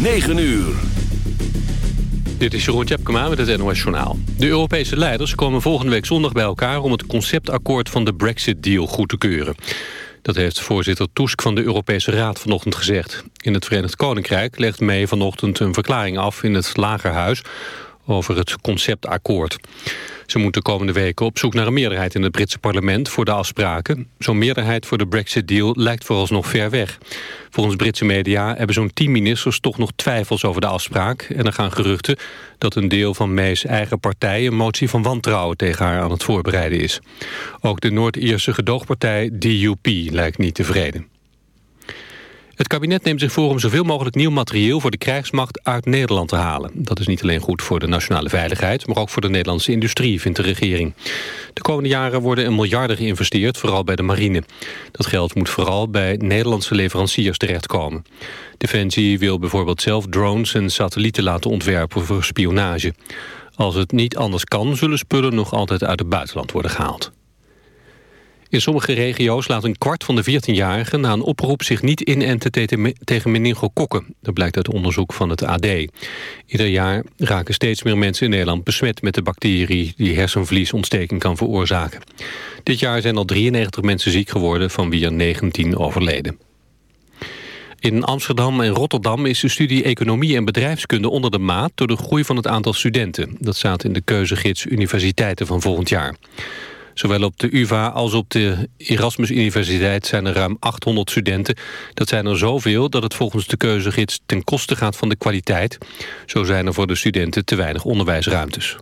9 uur. Dit is Jeroen Tjepkema met het NOS Journaal. De Europese leiders komen volgende week zondag bij elkaar... om het conceptakkoord van de Brexit-deal goed te keuren. Dat heeft voorzitter Tusk van de Europese Raad vanochtend gezegd. In het Verenigd Koninkrijk legt May vanochtend een verklaring af in het Lagerhuis over het conceptakkoord. Ze moeten de komende weken op zoek naar een meerderheid in het Britse parlement voor de afspraken. Zo'n meerderheid voor de Brexit-deal lijkt vooralsnog ver weg. Volgens Britse media hebben zo'n tien ministers toch nog twijfels over de afspraak. En er gaan geruchten dat een deel van May's eigen partij een motie van wantrouwen tegen haar aan het voorbereiden is. Ook de Noord-Ierse gedoogpartij DUP lijkt niet tevreden. Het kabinet neemt zich voor om zoveel mogelijk nieuw materieel voor de krijgsmacht uit Nederland te halen. Dat is niet alleen goed voor de nationale veiligheid, maar ook voor de Nederlandse industrie, vindt de regering. De komende jaren worden een miljarden geïnvesteerd, vooral bij de marine. Dat geld moet vooral bij Nederlandse leveranciers terechtkomen. Defensie wil bijvoorbeeld zelf drones en satellieten laten ontwerpen voor spionage. Als het niet anders kan, zullen spullen nog altijd uit het buitenland worden gehaald. In sommige regio's laat een kwart van de 14-jarigen na een oproep zich niet inenten tegen meningokokken. Dat blijkt uit onderzoek van het AD. Ieder jaar raken steeds meer mensen in Nederland besmet met de bacterie die hersenvliesontsteking kan veroorzaken. Dit jaar zijn al 93 mensen ziek geworden, van wie er 19 overleden. In Amsterdam en Rotterdam is de studie Economie en Bedrijfskunde onder de maat door de groei van het aantal studenten. Dat staat in de keuzegids Universiteiten van volgend jaar. Zowel op de UvA als op de Erasmus Universiteit zijn er ruim 800 studenten. Dat zijn er zoveel dat het volgens de keuzegids ten koste gaat van de kwaliteit. Zo zijn er voor de studenten te weinig onderwijsruimtes.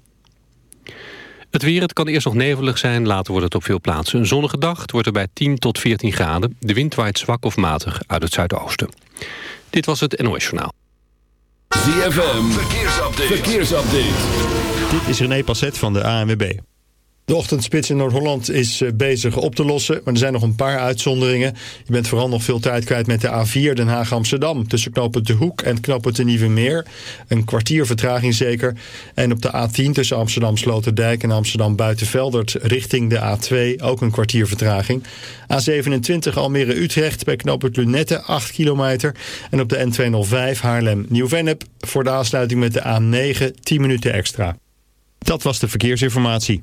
Het weer, het kan eerst nog nevelig zijn, later wordt het op veel plaatsen een zonnige dag. Het wordt er bij 10 tot 14 graden. De wind waait zwak of matig uit het zuidoosten. Dit was het NOS Journaal. ZFM, verkeersupdate. verkeersupdate. Dit is René Passet van de ANWB. De ochtendspits in Noord-Holland is eh, bezig op te lossen, maar er zijn nog een paar uitzonderingen. Je bent vooral nog veel tijd kwijt met de A4 Den Haag-Amsterdam... tussen knooppunt De Hoek en knooppunt De Nieuwe Meer. Een kwartier vertraging zeker. En op de A10 tussen Amsterdam-Sloterdijk en Amsterdam-Buitenveldert... richting de A2 ook een kwartier vertraging. A27 Almere-Utrecht bij knooppunt Lunette 8 kilometer. En op de N205 Haarlem-Nieuw-Vennep voor de aansluiting met de A9 10 minuten extra. Dat was de verkeersinformatie.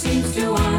Seems to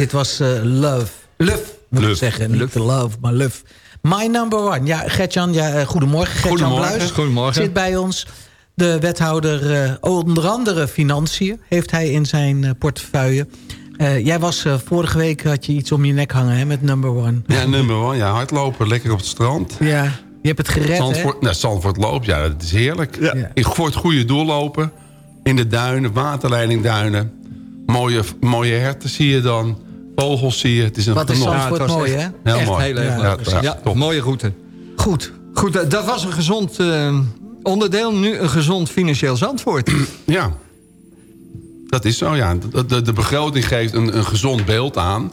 dit was eh, Love. Love, moet ik zeggen. Niet Love, maar Love. My number one. Ja, Gertjan, ja, eh, goedemorgen. Gertjan. Bluis Goedemorgen. zit bij ons. De wethouder, eh, onder andere financiën, heeft hij in zijn portefeuille. Jij was vorige week, had je iets om je nek hangen hè, met number one. Ja, nummer one. Ja, hardlopen, lekker op het strand. Ja, je hebt het gered, hè? Zandvoort, nou, Zandvoort loopt, ja, dat is heerlijk. Ja. Ik voor het goede doel lopen. In de duinen, waterleidingduinen. Mooie, mooie herten zie je dan. Vogels zie je. Het is een Wat is. Zandvoort het was mooi, echt- hè? Heel Echt mooi. heel erg Ja, leuk. ja, mooie route. Goed. Goed, eh, dat was een gezond eh, onderdeel. Nu een gezond financieel zandvoort. Ja, dat is zo, ja. De, de, de begroting geeft een, een gezond beeld aan.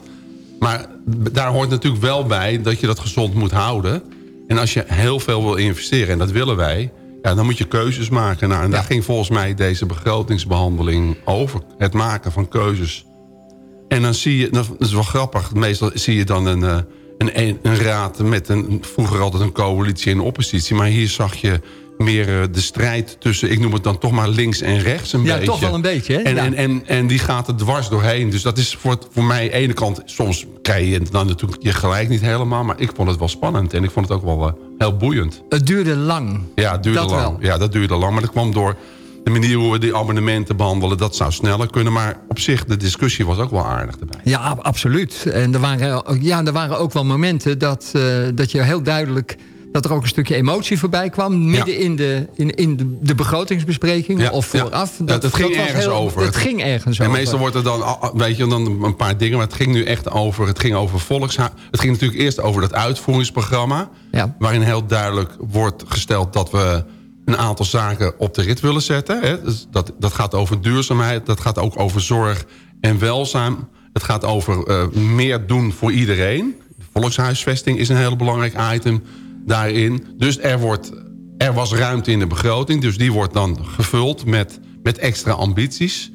Maar daar hoort natuurlijk wel bij dat je dat gezond moet houden. En als je heel veel wil investeren, en dat willen wij... Ja, dan moet je keuzes maken. Nou, en daar ging volgens mij deze begrotingsbehandeling over. Het maken van keuzes. En dan zie je, dat is wel grappig... meestal zie je dan een, eh, een, een, een raad met een, vroeger altijd een coalitie en oppositie... maar hier zag je meer eh, de strijd tussen, ik noem het dan toch maar links en rechts een Ja, beetje. toch wel een beetje, hè? En, Ja. en, en, en die gaat er dwars doorheen. Dus dat is voor, voor mij aan de ene kant... soms krijg je dan natuurlijk je gelijk niet helemaal... maar ik vond het wel spannend en ik vond het ook wel eh, heel boeiend. Het duurde lang. Ja, het duurde Dat lang. wel. Ja, dat duurde lang. Maar dat kwam door de manier hoe we die abonnementen behandelen. Dat zou sneller kunnen. Maar op zich, de discussie was ook wel aardig erbij. Ja, ab- absoluut. En er waren, ja, er waren ook wel momenten dat, eh, dat je heel duidelijk... dat er ook een stukje emotie voorbij kwam... midden in, de, in, in de, de begrotingsbespreking Ja, of vooraf. Ja, dat ging ergens over. Het ging ergens En over. meestal wordt er dan, ah, weet je, dan een paar dingen. Maar het ging nu echt over, het ging over volkshuis. Het ging natuurlijk eerst over dat uitvoeringsprogramma. Waarin heel duidelijk wordt gesteld dat we een aantal zaken op de rit willen zetten. Hè. Dus dat, dat gaat over duurzaamheid, dat gaat ook over zorg en welzijn. Het gaat over eh, meer doen voor iedereen. Volkshuisvesting is een heel belangrijk item daarin. Dus er, wordt, er was ruimte in de begroting. Dus die wordt dan gevuld met, met extra ambities.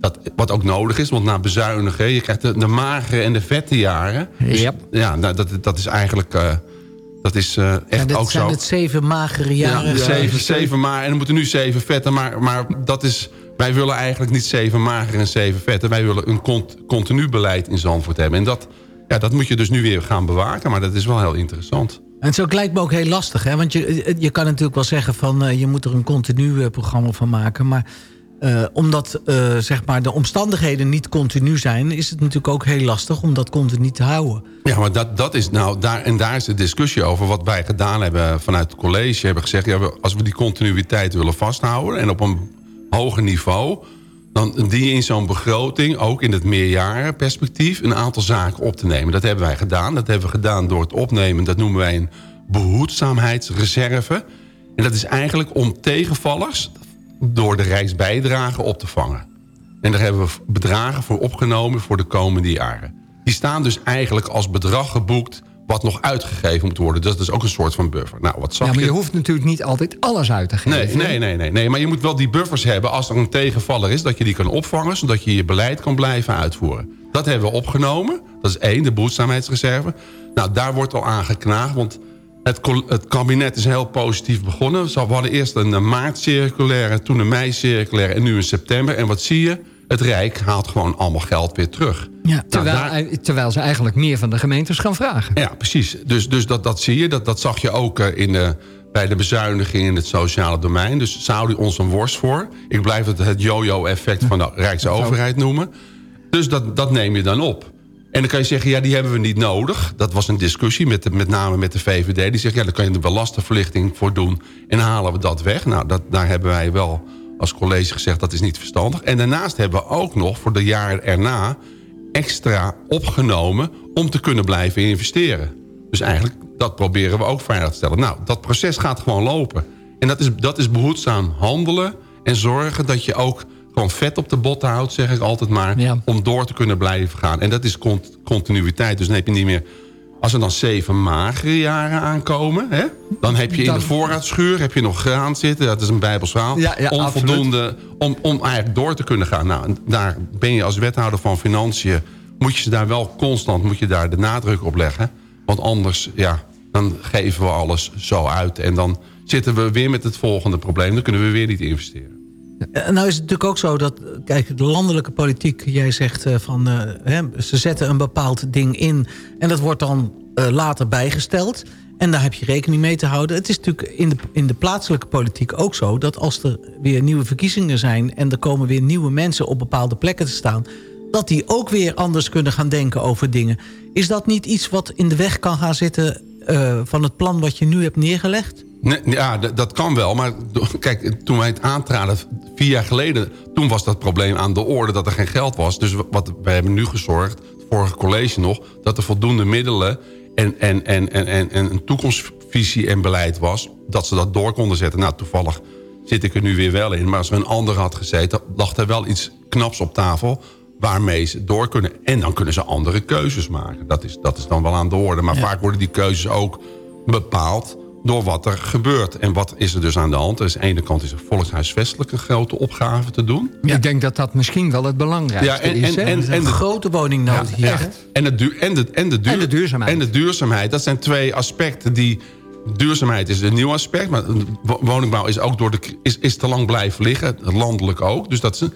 Dat, wat ook nodig is, want na bezuinigen... je krijgt de, de magere en de vette jaren. Dus, Yep. Ja, nou, dat, dat is eigenlijk... eh, dat is eh, Ja, echt ook zijn zo. het zeven magere jaren. Ja, zeven, zeven maar. En er moeten nu zeven vetten. Maar, maar dat is, wij willen eigenlijk niet zeven mager en zeven vetten. Wij willen een cont- continu beleid in Zandvoort hebben. En dat, ja, dat moet je dus nu weer gaan bewaken. Maar dat is wel heel interessant. En zo lijkt me ook heel lastig. Hè? Want je, je kan natuurlijk wel zeggen van eh, je moet er een continu eh, programma van maken. Maar eh, omdat eh, zeg maar de omstandigheden niet continu zijn... is het natuurlijk ook heel lastig om dat continu te houden. Ja, maar dat, dat is nou, daar, en daar is de discussie over. Wat wij gedaan hebben vanuit het college. Hebben gezegd, ja, als we die continuïteit willen vasthouden... en op een hoger niveau... dan dien je in zo'n begroting, ook in het meerjarenperspectief... een aantal zaken op te nemen. Dat hebben wij gedaan. Dat hebben we gedaan door het opnemen. Dat noemen wij een behoedzaamheidsreserve. En dat is eigenlijk om tegenvallers... door de rijksbijdrage op te vangen. En daar hebben we bedragen voor opgenomen voor de komende jaren. Die staan dus eigenlijk als bedrag geboekt... wat nog uitgegeven moet worden. Dus dat is ook een soort van buffer. Nou, wat zag ja, maar je? je hoeft natuurlijk niet altijd alles uit te geven. Nee, nee, nee, nee, nee. Maar je moet wel die buffers hebben als er een tegenvaller is... dat je die kan opvangen, zodat je je beleid kan blijven uitvoeren. Dat hebben we opgenomen. Dat is één, de behoedzaamheidsreserve. Nou, daar wordt al aan geknaagd, want het, het kabinet is heel positief begonnen. Zo, We hadden eerst een maartcirculaire, toen een mei-circulaire... en nu een september. En wat zie je? Het Rijk haalt gewoon allemaal geld weer terug. Ja. Terwijl, Nou, daar- eh, terwijl ze eigenlijk meer van de gemeentes gaan vragen. Ja, precies. Dus, dus dat, dat zie je. Dat, dat zag je ook eh, in de, bij de bezuiniging in het sociale domein. Dus ze houden ons een worst voor. Ik blijf het het yo-yo-effect van de Rijksoverheid noemen. Dus dat, dat neem je dan op. En dan kan je zeggen, ja, die hebben we niet nodig. Dat was een discussie, met, met name met de VVD. Die zegt, ja, daar kan je de belastingverlichting voor doen. En dan halen we dat weg. Nou, dat, daar hebben wij wel als college gezegd, dat is niet verstandig. En daarnaast hebben we ook nog voor de jaren erna extra opgenomen om te kunnen blijven investeren. Dus eigenlijk, dat proberen we ook veilig te stellen. Nou, dat proces gaat gewoon lopen. En dat is, dat is behoedzaam handelen en zorgen dat je ook gewoon vet op de botten houdt, zeg ik altijd maar, Ja. om door te kunnen blijven gaan. En dat is cont- continuïteit. Dus dan heb je niet meer... Als er dan zeven magere jaren aankomen... Hè, dan heb je in Dan- de voorraadschuur heb je nog graan zitten. Dat is een bijbels verhaal. Ja, ja, Onvoldoende om, om eigenlijk door te kunnen gaan. Nou, daar ben je als wethouder van Financiën... moet je ze daar wel constant moet je daar de nadruk op leggen. Want anders, ja, dan geven we alles zo uit. En dan zitten we weer met het volgende probleem. Dan kunnen we weer niet investeren. Eh, Nou is het natuurlijk ook zo dat, kijk, de landelijke politiek... jij zegt eh, van, eh, hè, ze zetten een bepaald ding in... en dat wordt dan later bijgesteld. En daar heb je rekening mee te houden. Het is natuurlijk in de, in de plaatselijke politiek ook zo... dat als er weer nieuwe verkiezingen zijn... en er komen weer nieuwe mensen op bepaalde plekken te staan... dat die ook weer anders kunnen gaan denken over dingen. Is dat niet iets wat in de weg kan gaan zitten... van het plan wat je nu hebt neergelegd? Nee, ja, dat kan wel. Maar kijk, toen wij het aantraden vier jaar geleden... toen was dat probleem aan de orde dat er geen geld was. Dus wat, wij hebben nu gezorgd, het vorige college nog... dat er voldoende middelen en, en, en, en, en, en een toekomstvisie en beleid was... dat ze dat door konden zetten. Nou, toevallig zit ik er nu weer wel in. Maar als er een ander had gezeten, lag er wel iets knaps op tafel... waarmee ze door kunnen. En dan kunnen ze andere keuzes maken. Dat is, dat is dan wel aan de orde. Maar vaak worden die keuzes ook bepaald door wat er gebeurt. En wat is er dus aan de hand? Dus aan de ene kant is er volkshuisvestelijk een grote opgave te doen. Ik denk dat dat misschien wel het belangrijkste Ja, en- is. en- en- een de- grote woningnood hier. hè? En, het duur, en, de, en, de duur- En de duurzaamheid. En de duurzaamheid. Dat zijn twee aspecten die... Duurzaamheid is een nieuw aspect. Maar wo- woningbouw is ook door de, is, is te lang blijven liggen. Landelijk ook. Dus dat is een,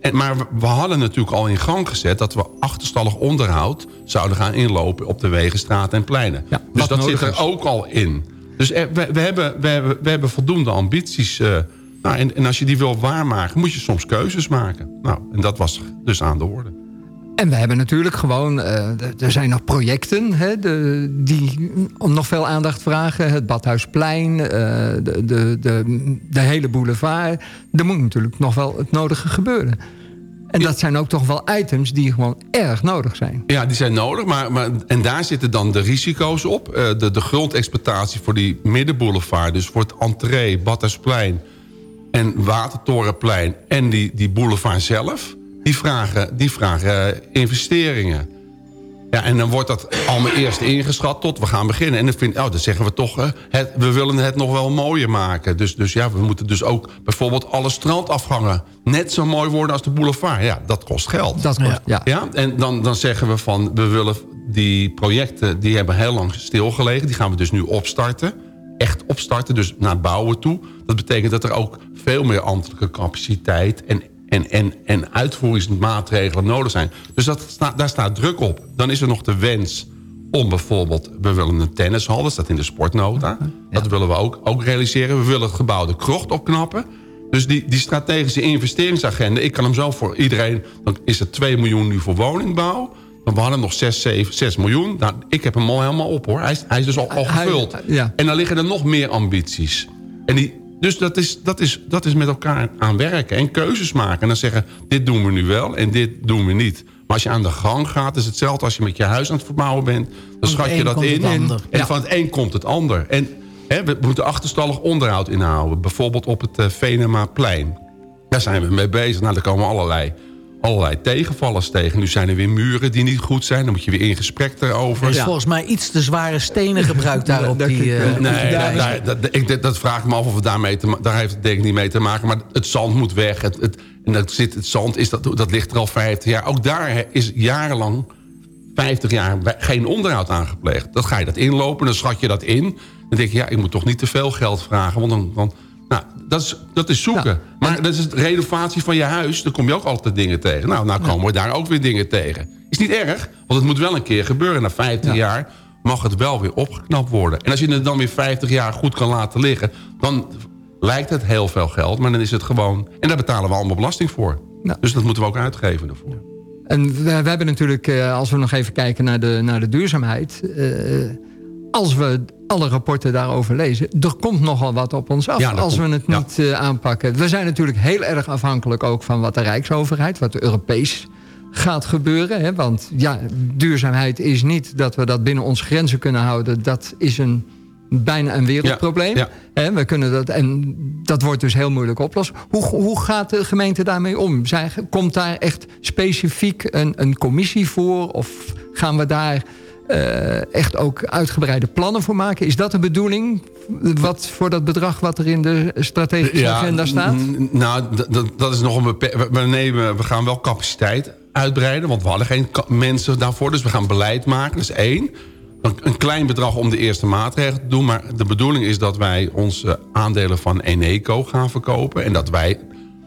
en, maar we- hadden natuurlijk al in gang gezet... dat we achterstallig onderhoud zouden gaan inlopen... op de wegen, straten en pleinen. Ja, dus dat zit er is. ook al in. Dus we, we, hebben, we, hebben, voldoende ambities. eh, nou, en, en als je die wil waarmaken, moet je soms keuzes maken. Nou, en dat was dus aan de orde. En we hebben natuurlijk gewoon, eh, er zijn nog projecten hè, die om nog veel aandacht vragen. Het Badhuisplein, eh, de, de, de, de hele boulevard. Er moet natuurlijk nog wel het nodige gebeuren. En dat zijn ook toch wel items die gewoon erg nodig zijn. Ja, die zijn nodig. Maar, maar, en daar zitten dan de risico's op. Eh, de, de grondexploitatie voor die middenboulevard. Dus voor het entree, Badhuisplein en Watertorenplein... en die, die boulevard zelf, die vragen, die vragen eh, investeringen. Ja, en dan wordt dat allemaal eerst ingeschat tot we gaan beginnen. En dan, vind, oh, dan zeggen we toch, het, we willen het nog wel mooier maken. Dus, dus ja, we moeten dus ook bijvoorbeeld alle strandafgangen... net zo mooi worden als de boulevard. Ja, dat kost geld. Dat kost, ja. Ja, en dan, dan zeggen we van, we willen die projecten, die hebben heel lang stilgelegen. Die gaan we dus nu opstarten. Echt opstarten, dus naar bouwen toe. Dat betekent dat er ook veel meer ambtelijke capaciteit en, en, en, en uitvoeringsmaatregelen nodig zijn. Dus dat staat, daar staat druk op. Dan is er nog de wens om bijvoorbeeld... we willen een tennishal, dat staat in de sportnota. Dat willen we ook, ook realiseren. We willen het gebouw de krocht opknappen. Dus die, die strategische investeringsagenda... ik kan hem zo voor iedereen... dan is er 2 miljoen nu voor woningbouw... Maar we hadden nog 6, 7, 6 miljoen. Nou, ik heb hem al helemaal op hoor. Hij is, hij is dus al, al gevuld. En dan liggen er nog meer ambities. En die, dus dat is, dat, is, dat is met elkaar aan werken en keuzes maken. En dan zeggen, dit doen we nu wel en dit doen we niet. Maar als je aan de gang gaat, is hetzelfde als je met je huis aan het verbouwen bent. Dan schat je dat in. En Ja. van het een komt het ander. En hè, we moeten achterstallig onderhoud inhouden. Bijvoorbeeld op het eh, Venemaplein. Daar zijn we mee bezig. Nou, er komen allerlei, allerlei tegenvallers tegen. Nu zijn er weer muren die niet goed zijn. Dan moet je weer in gesprek erover. Er is volgens mij iets te zware stenen gebruikt daar op die... eh, die Nee, dijk. daar, daar- dat, ik, dat vraag ik me af of het daarmee te, daar heeft het denk ik niet mee te maken. Maar het zand moet weg. Het, het, en dat zit, het zand is, dat, dat ligt er al 50 jaar. Ook daar is jarenlang, 50 jaar, geen onderhoud aangepleegd. Dan ga je dat inlopen, dan schat je dat in. Dan denk je, ja, ik moet toch niet te veel geld vragen. Want dan, dan, nou, dat, is, dat is zoeken. Ja. Maar dat is de renovatie van je huis. Dan kom je ook altijd dingen tegen. Nou, nou komen we daar ook weer dingen tegen. Is niet erg, want het moet wel een keer gebeuren. Na 50 jaar mag het wel weer opgeknapt worden. En als je het dan weer 50 jaar goed kan laten liggen... dan lijkt het heel veel geld, maar dan is het gewoon... en daar betalen we allemaal belasting voor. Ja. Dus dat moeten we ook uitgeven ervoor. En we, we hebben natuurlijk, eh, als we nog even kijken naar de, naar de duurzaamheid... eh, als we alle rapporten daarover lezen... er komt nogal wat op ons af Ja, als komt- we het niet eh, aanpakken. We zijn natuurlijk heel erg afhankelijk ook van wat de Rijksoverheid... wat de Europees gaat gebeuren. Hè? Want ja, duurzaamheid is niet dat we dat binnen onze grenzen kunnen houden. Dat is een bijna een wereldprobleem. Ja, we kunnen dat, en dat wordt dus heel moeilijk oplossen. Hoe, hoe gaat de gemeente daarmee om? Zij, komt daar echt specifiek een, een commissie voor? Of gaan we daar eh, echt ook uitgebreide plannen voor maken? Is dat de bedoeling? Wat voor dat bedrag wat er in de strategische agenda staat? Nou, dat is nog een beperkt. We, we nemen, we gaan wel capaciteit uitbreiden, want we hadden geen mensen daarvoor. Dus we gaan beleid maken, dat is één. Een, een klein bedrag om de eerste maatregelen te doen. Maar de bedoeling is dat wij onze aandelen van Eneco gaan verkopen. En dat wij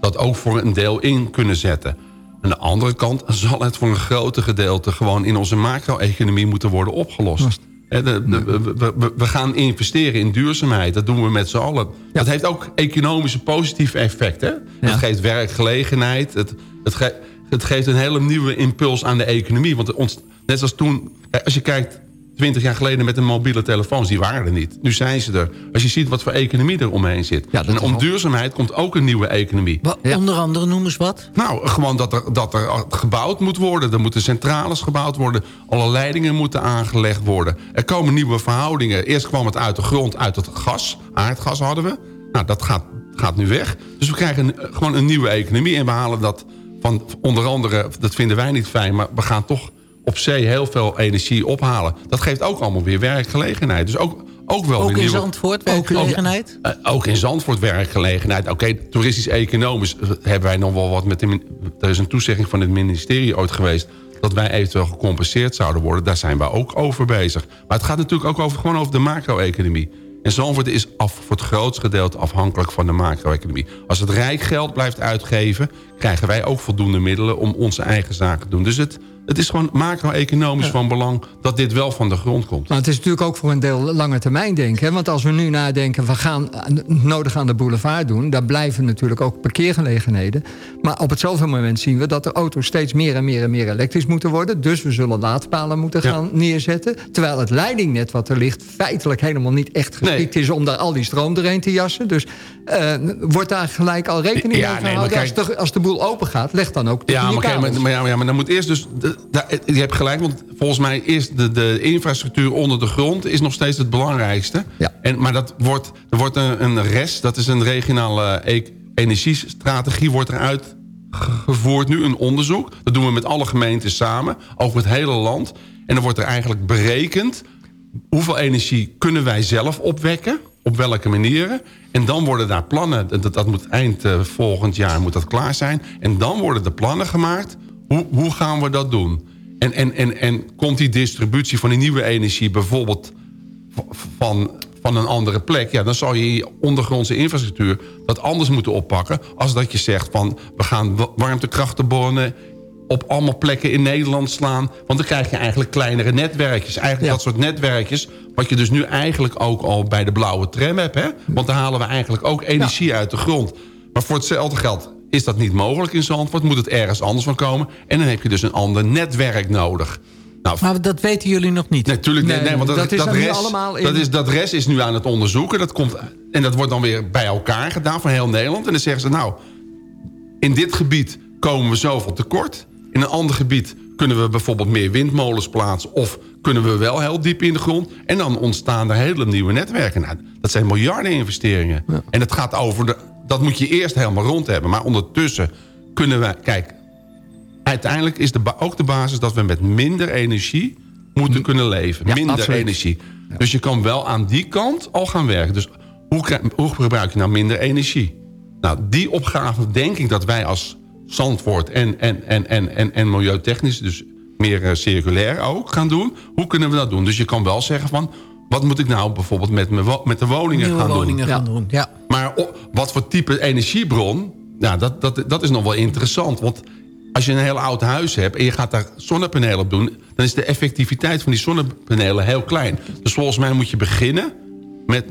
dat ook voor een deel in kunnen zetten. Aan de andere kant zal het voor een groter gedeelte... gewoon in onze macro-economie moeten worden opgelost. Hè, de- de- we- we- we- we gaan investeren in duurzaamheid. Dat doen we met z'n allen. Dat heeft ook economische positieve effecten. Het geeft werkgelegenheid. Het, het, ge- het geeft een hele nieuwe impuls aan de economie. Want ons, net als toen... Als je kijkt, 20 jaar geleden met de mobiele telefoons... die waren er niet. Nu zijn ze er. Als je ziet wat voor economie er omheen zit. Ja, en om wel- duurzaamheid komt ook een nieuwe economie. Wa- Onder andere noem eens wat. Nou, gewoon dat er, dat er gebouwd moet worden. Er moeten centrales gebouwd worden. Alle leidingen moeten aangelegd worden. Er komen nieuwe verhoudingen. Eerst kwam het uit de grond, uit het gas. Aardgas hadden we. Nou, dat gaat, gaat nu weg. Dus we krijgen een- gewoon een nieuwe economie. En we halen dat van onder andere... dat vinden wij niet fijn, maar we gaan toch op zee heel veel energie ophalen. Dat geeft ook allemaal weer werkgelegenheid. Dus ook, ook wel Ook in nieuwe... Zandvoort, werkgelegenheid. Eh, ook in Zandvoort werkgelegenheid. Oké, toeristisch-economisch eh, hebben wij nog wel wat met de... Er is een toezegging van het ministerie ooit geweest... dat wij eventueel gecompenseerd zouden worden. Daar zijn we ook over bezig. Maar het gaat natuurlijk ook over, gewoon over de macro-economie. En Zandvoort is af, voor het grootste gedeelte afhankelijk van de macro-economie. Als het Rijk geld blijft uitgeven... krijgen wij ook voldoende middelen om onze eigen zaken te doen. Dus het, het is gewoon macro-economisch van belang... dat dit wel van de grond komt. Maar het is natuurlijk ook voor een deel lange termijn denken. Hè? Want als we nu nadenken, we gaan aan- nodig aan de boulevard doen... daar blijven natuurlijk ook parkeergelegenheden. Maar op hetzelfde moment zien we dat de auto's steeds meer en meer en meer elektrisch moeten worden. Dus we zullen laadpalen moeten Ja. gaan neerzetten. Terwijl het leidingnet wat er ligt feitelijk helemaal niet echt geschikt is... om daar al die stroom doorheen te jassen. Dus eh, wordt daar gelijk al rekening mee gehouden. als, de, als de boel open gaat, leg dan ook de Ja, maar, ja, maar dan moet eerst dus... je hebt gelijk, want volgens mij is de, de infrastructuur onder de grond... is nog steeds het belangrijkste. Ja. En, maar dat wordt, er wordt een, een rest, dat is een regionale e- energiestrategie... wordt eruit gevoerd nu, een onderzoek. Dat doen we met alle gemeenten samen, over het hele land. En dan wordt er eigenlijk berekend... hoeveel energie kunnen wij zelf opwekken... op welke manieren. En dan worden daar plannen... dat, dat moet eind eh, volgend jaar moet dat klaar zijn. En dan worden de plannen gemaakt... hoe, hoe gaan we dat doen? En, en, en, en komt die distributie van die nieuwe energie... bijvoorbeeld van, van een andere plek... ja, dan zou je je ondergrondse infrastructuur dat anders moeten oppakken... als dat je zegt van we gaan wa- warmtekrachtenbronnen op allemaal plekken in Nederland slaan. Want dan krijg je eigenlijk kleinere netwerkjes. Eigenlijk Ja. dat soort netwerkjes... wat je dus nu eigenlijk ook al bij de blauwe tram hebt. Hè? Want dan halen we eigenlijk ook energie uit de grond. Maar voor hetzelfde geld is dat niet mogelijk in Zandvoort. Moet het ergens anders van komen. En dan heb je dus een ander netwerk nodig. Nou, Maar dat weten jullie nog niet. Natuurlijk, nee, Nee, nee, want dat, dat is dat, rest, allemaal in- dat, is, dat rest is nu aan het onderzoeken. Dat komt, en dat wordt dan weer bij elkaar gedaan van heel Nederland. En dan zeggen ze, nou, in dit gebied komen we zoveel tekort. In een ander gebied kunnen we bijvoorbeeld meer windmolens plaatsen... of kunnen we wel heel diep in de grond. En dan ontstaan er hele nieuwe netwerken. Nou, dat zijn miljarden investeringen. En het gaat over, de, dat moet je eerst helemaal rond hebben. Maar ondertussen kunnen we... Kijk, uiteindelijk is de, ook de basis dat we met minder energie moeten kunnen leven. Ja, minder absoluut. energie. Dus je kan wel aan die kant al gaan werken. Dus hoe, hoe gebruik je nou minder energie? Nou, die opgave denk ik dat wij als Zandvoort en, en, en, en, en, en milieutechnisch... dus meer eh, circulair ook gaan doen. Hoe kunnen we dat doen? Dus je kan wel zeggen van... wat moet ik nou bijvoorbeeld met, met de woningen Nieuwe gaan woningen doen? gaan doen. Ja. Maar wat voor type energiebron, nou, dat, dat, dat is nog wel interessant. Want als je een heel oud huis hebt en je gaat daar zonnepanelen op doen... dan is de effectiviteit van die zonnepanelen heel klein. Dus volgens mij moet je beginnen met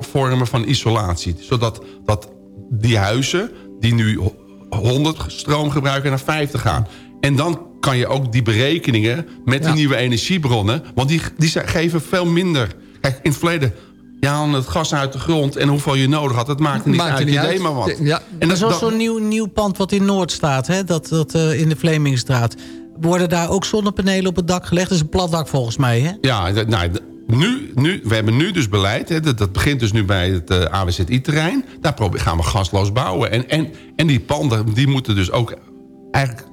vormen van isolatie. Zodat dat die huizen die nu 100 stroom gebruiken naar 50 gaan. En dan kan je ook die berekeningen met die Ja. nieuwe energiebronnen... want die, die zijn- geven veel minder... Kijk, in het verleden... Je haalde het gas uit de grond en hoeveel je nodig had... dat maakte niet Maakte uit, niet je uit. deed maar wat. Ja. En dat, zoals dat- zo'n nieuw, nieuw pand wat in Noord staat, hè? dat, dat eh, in de Vlemingstraat. Worden daar ook zonnepanelen op het dak gelegd? Dat is een plat dak volgens mij, hè? Ja, nou, nu, nu, we hebben nu dus beleid. Hè, dat, dat begint dus nu bij het eh, AWZI-terrein. Daar gaan we gasloos bouwen. En, en, en die panden die moeten dus ook eigenlijk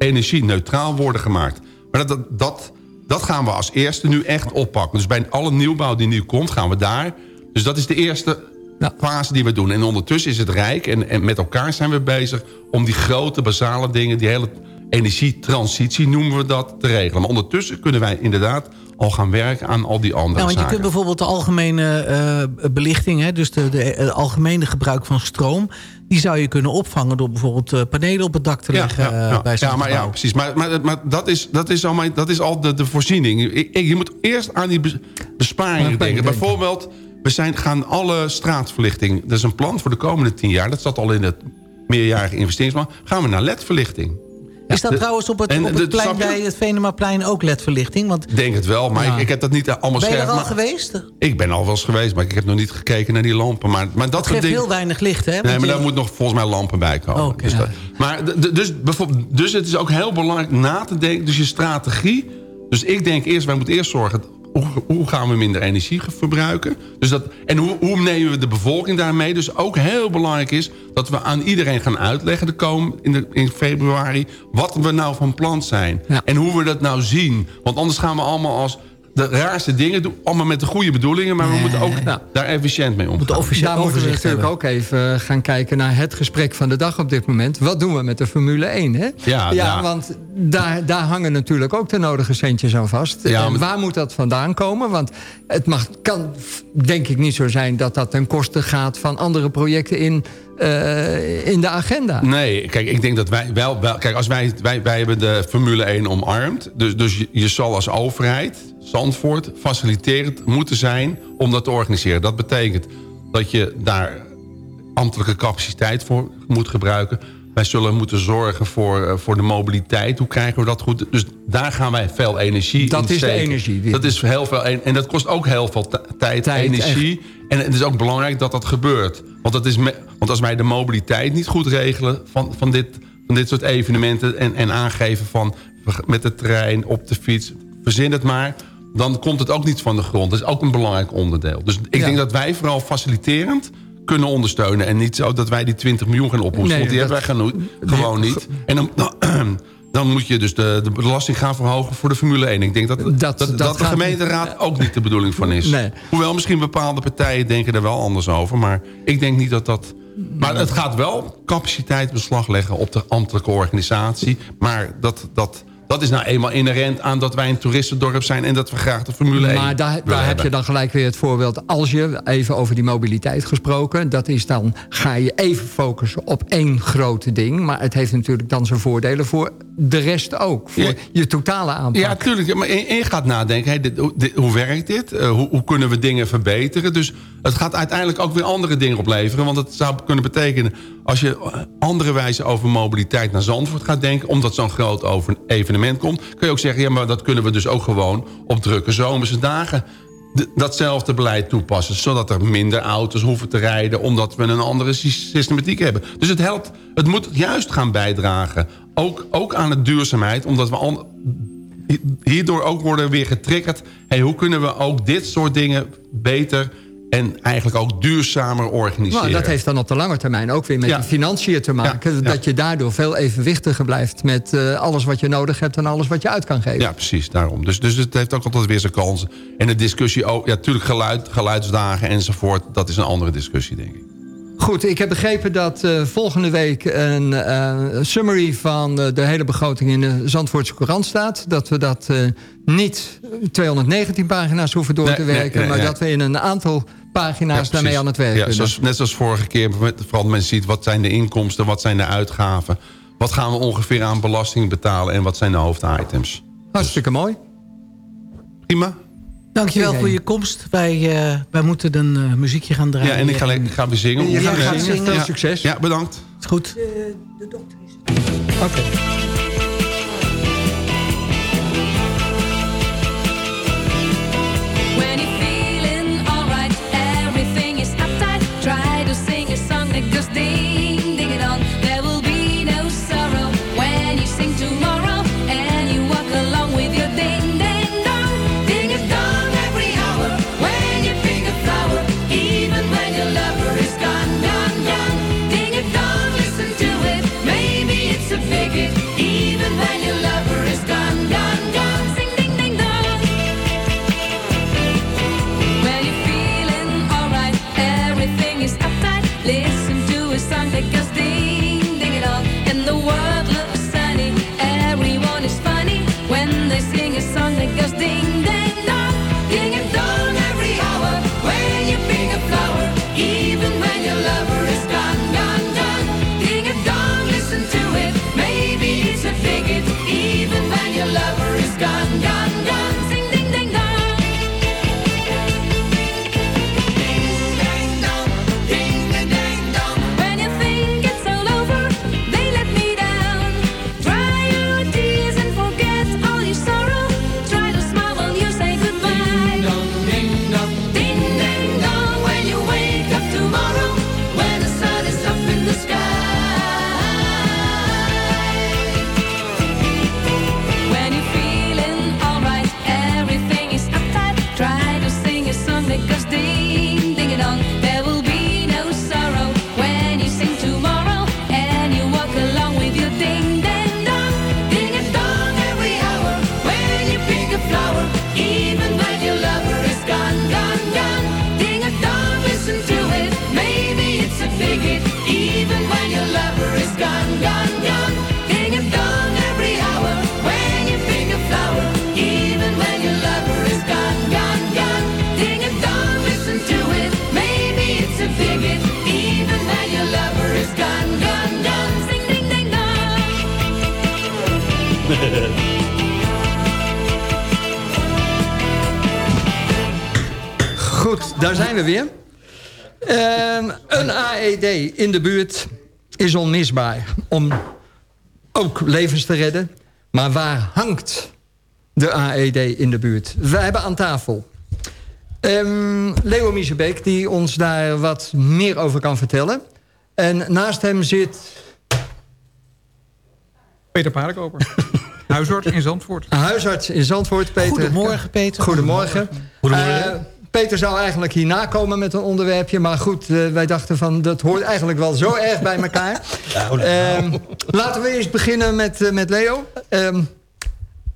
energie-neutraal worden gemaakt. Maar dat, dat, dat, gaan we als eerste nu echt oppakken. Dus bij alle nieuwbouw die nu komt, gaan we daar. Dus dat is de eerste Ja. fase die we doen. En ondertussen is het Rijk en, en met elkaar zijn we bezig... om die grote, basale dingen, die hele energietransitie noemen we dat, te regelen. Maar ondertussen kunnen wij inderdaad al gaan werken aan al die andere Ja, want je kunt bijvoorbeeld de algemene eh, belichting... Hè, dus de, de, het algemene gebruik van stroom... die zou je kunnen opvangen door bijvoorbeeld eh, panelen op het dak te leggen ja, eh, ja. bij ja, maar, ja, precies. Maar, maar, maar dat, is, dat, is al mijn, dat is al de, de voorziening. Ik, ik- je moet eerst aan die bes- besparingen denken. Bijvoorbeeld, we zijn, gaan alle straatverlichting... dat is een plan voor de komende tien jaar... dat zat al in het meerjarige investeringsplan... gaan we naar ledverlichting. Is dat de- trouwens op het, en op de- het plein bij het Venemaplein ook ledverlichting? Want Ik denk het wel, maar Ja. ik, ik heb dat niet allemaal ben je scherp. er al maar- geweest? Ik ben al wel eens geweest, maar ik heb nog niet gekeken naar die lampen. Maar, maar dat Het geeft dingen... heel weinig licht, hè? Nee, maar je- daar moet nog volgens mij lampen bij komen. Oké, dus, ja. dat- maar dus, bijvoorbeeld, dus het is ook heel belangrijk na te denken. Dus je strategie. Dus ik denk eerst, wij moeten eerst zorgen... Hoe, hoe gaan we minder energie verbruiken? Dus dat, en hoe, hoe nemen we de bevolking daarmee? Dus ook heel belangrijk is dat we aan iedereen gaan uitleggen... De kom, in, de, in februari, wat we nou van plan zijn. Ja. En hoe we dat nou zien. Want anders gaan we allemaal als de raarste dingen doen. Allemaal met de goede bedoelingen. Maar we moeten ook Ja. daar efficiënt mee omgaan. de officie- Daar moeten we natuurlijk hebben. ook even eh, gaan kijken naar het gesprek van de dag op dit moment. Wat doen we met de Formule 1? Hè? Ja, ja. want daar, daar hangen natuurlijk ook de nodige centjes aan vast. Ja, En maar- waar moet dat vandaan komen? Want het mag, kan denk ik niet zo zijn dat dat ten koste gaat van andere projecten in, eh, in de agenda. Nee, kijk, ik denk dat wij wel... wel kijk, als wij, wij, wij hebben de Formule 1 omarmd. Dus, dus je, je zal als overheid, Zandvoort, faciliterend moeten zijn... om dat te organiseren. Dat betekent dat je daar ambtelijke capaciteit voor moet gebruiken. Wij zullen moeten zorgen voor, eh, voor de mobiliteit. Hoe krijgen we dat goed? Dus daar gaan wij veel energie Dat in is de steken. energie die- Dat is heel veel... En dat kost ook heel veel tijd, energie. En het is ook belangrijk dat dat gebeurt. Want, dat is want als wij de mobiliteit niet goed regelen... van, van, dit, van dit soort evenementen... En, en aangeven van met de trein, op de fiets... verzin het maar... dan komt het ook niet van de grond. Dat is ook een belangrijk onderdeel. Dus ik Ja. denk dat wij vooral faciliterend kunnen ondersteunen. En niet zo dat wij die 20 miljoen gaan ophoesten. Nee, want die dat- hebben wij gewoon niet. En dan, dan moet je dus de, de belasting gaan verhogen voor de Formule 1. Ik denk dat, dat, Dat- dat, dat de gemeenteraad ook niet de bedoeling van is. Nee. Hoewel misschien bepaalde partijen denken er wel anders over. Maar ik denk niet dat dat... Maar het gaat wel capaciteitsbeslag leggen op de ambtelijke organisatie. Maar dat, dat, dat is nou eenmaal inherent aan dat wij een toeristendorp zijn... en dat we graag de Formule 1 Maar daar, daar heb je dan gelijk weer het voorbeeld. Als je, even over die mobiliteit gesproken... dat is dan, ga je even focussen op één grote ding... maar het heeft natuurlijk dan zijn voordelen voor de rest ook. Voor Ja. je totale aanpak. Ja, tuurlijk. Maar je, je gaat nadenken, hey, dit, hoe- dit- hoe werkt dit? Eh, hoe, hoe kunnen we dingen verbeteren? Dus het gaat uiteindelijk ook weer andere dingen opleveren. Want het zou kunnen betekenen... als je andere wijze over mobiliteit naar Zandvoort gaat denken... omdat zo'n groot over evenement komt... kun je ook zeggen, ja, maar dat kunnen we dus ook gewoon... op drukke zomerse dagen datzelfde beleid toepassen. Zodat er minder auto's hoeven te rijden... omdat we een andere sy- systematiek hebben. Dus het helpt, het moet juist gaan bijdragen. Ook, ook aan de duurzaamheid, omdat we... Hierdoor ook worden weer getriggerd... Hey, hoe kunnen we ook dit soort dingen beter... en eigenlijk ook duurzamer organiseren? Nou, dat heeft dan op de lange termijn ook weer met Ja. de financiën te maken. Ja, ja. Dat je daardoor veel evenwichtiger blijft met eh, alles wat je nodig hebt... en alles wat je uit kan geven. Ja, precies, daarom. Dus, dus het heeft ook altijd weer zijn kansen. En de discussie ook... Ja, natuurlijk geluid, geluidsdagen enzovoort... dat is een andere discussie, denk ik. Goed, ik heb begrepen dat eh, volgende week een eh, summary van de hele begroting in de Zandvoortse Courant staat. Dat we dat niet 219 pagina's hoeven door Nee, te werken, nee, maar dat we in een aantal pagina's Ja, daarmee aan het werk Ja, kunnen. zoals, net zoals vorige keer, met- vooral men ziet... wat zijn de inkomsten, wat zijn de uitgaven... wat gaan we ongeveer aan belasting betalen... en wat zijn de hoofditems. Hartstikke mooi. Prima. Dankjewel voor je komst. Wij, eh, wij moeten een eh, muziekje gaan draaien. Ja, en ik ga, ik ga weer zingen. Je gaat gaat zingen. zingen. Veel Ja. succes. Ja, bedankt. Is goed. Oké. When Goed, daar zijn we weer. Ehm, een AED in de buurt is onmisbaar om ook levens te redden. Maar waar hangt de AED in de buurt? We hebben aan tafel ehm, Leo Miezebeek... die ons daar wat meer over kan vertellen. En naast hem zit Peter Paardenkoper. Huisarts in Zandvoort. Een huisarts in Zandvoort, Peter. Goedemorgen, Peter. Goedemorgen. Goedemorgen. Eh, Peter zou eigenlijk hierna komen met een onderwerpje. Maar goed, eh, wij dachten van dat hoort eigenlijk wel zo erg bij elkaar. Ehm, laten we eerst beginnen met, eh, met Leo. Ehm,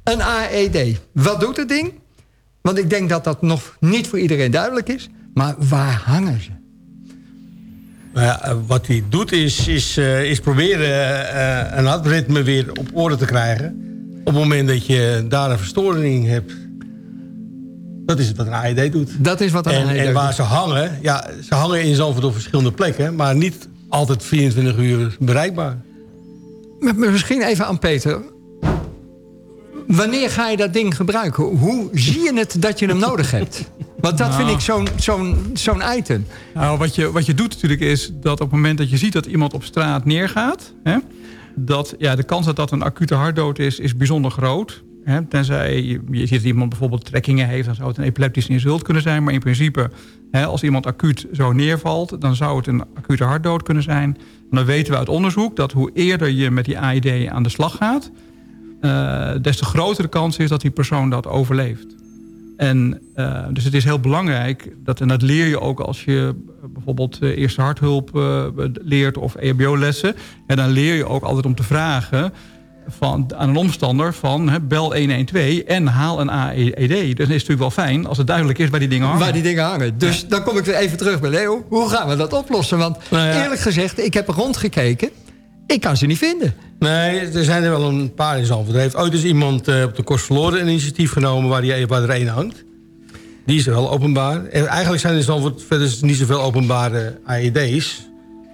een AED. Wat doet het ding? Want ik denk dat dat nog niet voor iedereen duidelijk is. Maar waar hangen ze? Nou ja, eh, wat hij doet is, is, eh, is proberen eh, een hartritme weer op orde te krijgen. Op het moment dat je daar een verstoring hebt. Dat is wat een AED doet. Dat is wat een En, AED en waar doet. ze hangen, ja, ze hangen in Zandvoort op verschillende plekken. Maar niet altijd 24 uur bereikbaar. Maar Misschien even aan Peter. Wanneer ga je dat ding gebruiken? Hoe zie je het dat je hem nodig hebt? Want dat vind ik zo'n zo'n zo'n item. Nou, wat je, wat je doet natuurlijk is dat op het moment dat je ziet dat iemand op straat neergaat... Hè, dat ja, de kans dat dat een acute hartdood is, is bijzonder groot. Hè, tenzij je, je ziet dat iemand bijvoorbeeld trekkingen heeft... dan zou het een epileptisch insult kunnen zijn. Maar in principe, hè, als iemand acuut zo neervalt... dan zou het een acute hartdood kunnen zijn. En dan weten we uit onderzoek dat hoe eerder je met die AID aan de slag gaat... eh, des te grotere kans is dat die persoon dat overleeft. En eh, dus het is heel belangrijk, dat, en dat leer je ook als je eh, bijvoorbeeld eh, eerste harthulp leert of EHBO-lessen. En dan leer je ook altijd om te vragen van, aan een omstander van bel 112 en haal een AED. Dus het is natuurlijk wel fijn als het duidelijk is waar die dingen hangen. Waar die dingen hangen. Dus dan kom ik weer even terug bij Leo. Hoe gaan we dat oplossen? Want Nou ja. eerlijk gezegd, ik heb rondgekeken. Ik kan ze niet vinden. Nee, er zijn er wel een paar in Zandvoort. Er heeft ooit eens iemand eh, op de kost verloren een initiatief genomen... waar, die, waar er één hangt. Die is wel openbaar. En eigenlijk zijn er in Zandvoort verder niet zoveel openbare AED's.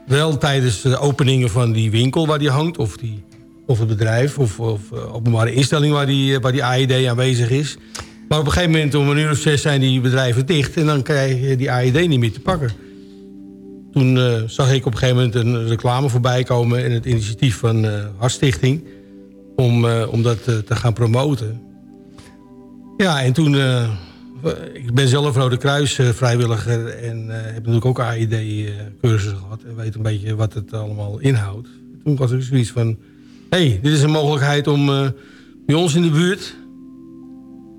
Wel tijdens de openingen van die winkel waar die hangt... of, die, of het bedrijf of, of eh, openbare instelling waar die, waar die AED aanwezig is. Maar op een gegeven moment om een uur of zes zijn die bedrijven dicht... en dan krijg je die AED niet meer te pakken. Toen eh, zag ik op een gegeven moment een reclame voorbij komen... in het initiatief van eh Hartstichting... om, eh, om dat te gaan promoten. Ja, en toen... ik ben zelf Rode Kruis vrijwilliger... en heb natuurlijk ook AID-cursus gehad... en weet een beetje wat het allemaal inhoudt. Toen was ik zoiets van... hé, hey, dit is een mogelijkheid om bij ons in de buurt...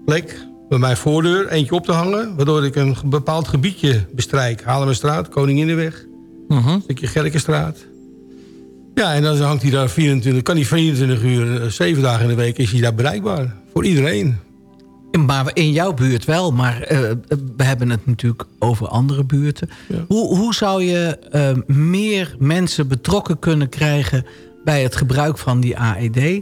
plek bij mijn voordeur eentje op te hangen... waardoor ik een bepaald gebiedje bestrijk. Haarlemmerstraat, Koninginnenweg, een stukje Gerkenstraat. Ja, en dan hangt hij daar 24, kan hij 24 uur, eh, 7 dagen in de week... is hij daar bereikbaar, voor iedereen. Maar in jouw buurt wel, maar eh, we hebben het natuurlijk over andere buurten. Hoe, hoe zou je eh, meer mensen betrokken kunnen krijgen bij het gebruik van die AED?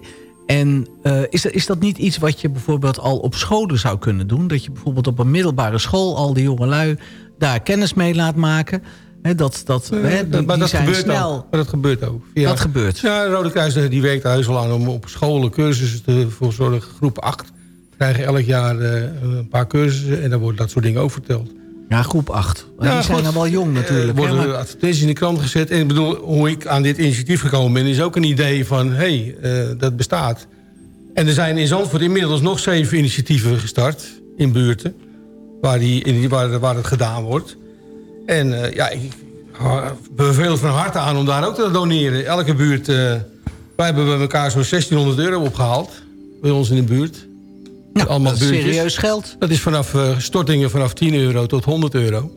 En eh, is, dat- is dat niet iets wat je bijvoorbeeld al op scholen zou kunnen doen? Dat je bijvoorbeeld op een middelbare school al die jongelui daar kennis mee laat maken? Dat, dat, die, maar die dat zijn gebeurt snel. ook. Maar dat gebeurt ook. Via- Dat gebeurt. Ja, de Rode Kruis die werkt er heus wel aan om op scholen cursussen te, voor zorgen. Groep 8 krijgen elk jaar eh, een paar cursussen en dan wordt dat soort dingen ook verteld. Ja, groep 8. Ja, die zijn goed. dan wel jong natuurlijk. Er hè, worden maar- advertenties in de krant gezet. En ik bedoel, hoe ik aan dit initiatief gekomen ben... is ook een idee van, hé, hey, eh, dat bestaat. En er zijn in Zandvoort inmiddels nog zeven initiatieven gestart... in buurten, waar, die, in, waar, waar het gedaan wordt. En eh, ja, ik beveel het van harte aan om daar ook te doneren. Elke buurt... eh, wij hebben bij elkaar zo'n 1600 euro opgehaald. Bij ons in de buurt. Nou, Allemaal dat is buurtjes. serieus geld. Dat is vanaf eh, stortingen vanaf 10 euro tot 100 euro.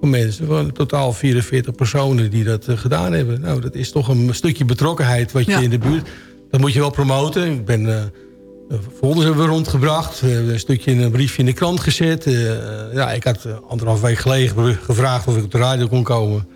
Voor mensen, van totaal 44 personen die dat eh, gedaan hebben. Nou, dat is toch een stukje betrokkenheid wat je Ja. in de buurt... Dat moet je wel promoten. Ik ben... eh, eh, folders hebben we rondgebracht. We hebben een stukje in een briefje in de krant gezet. Ja, ik had anderhalf week geleden gevraagd of ik op de radio kon komen.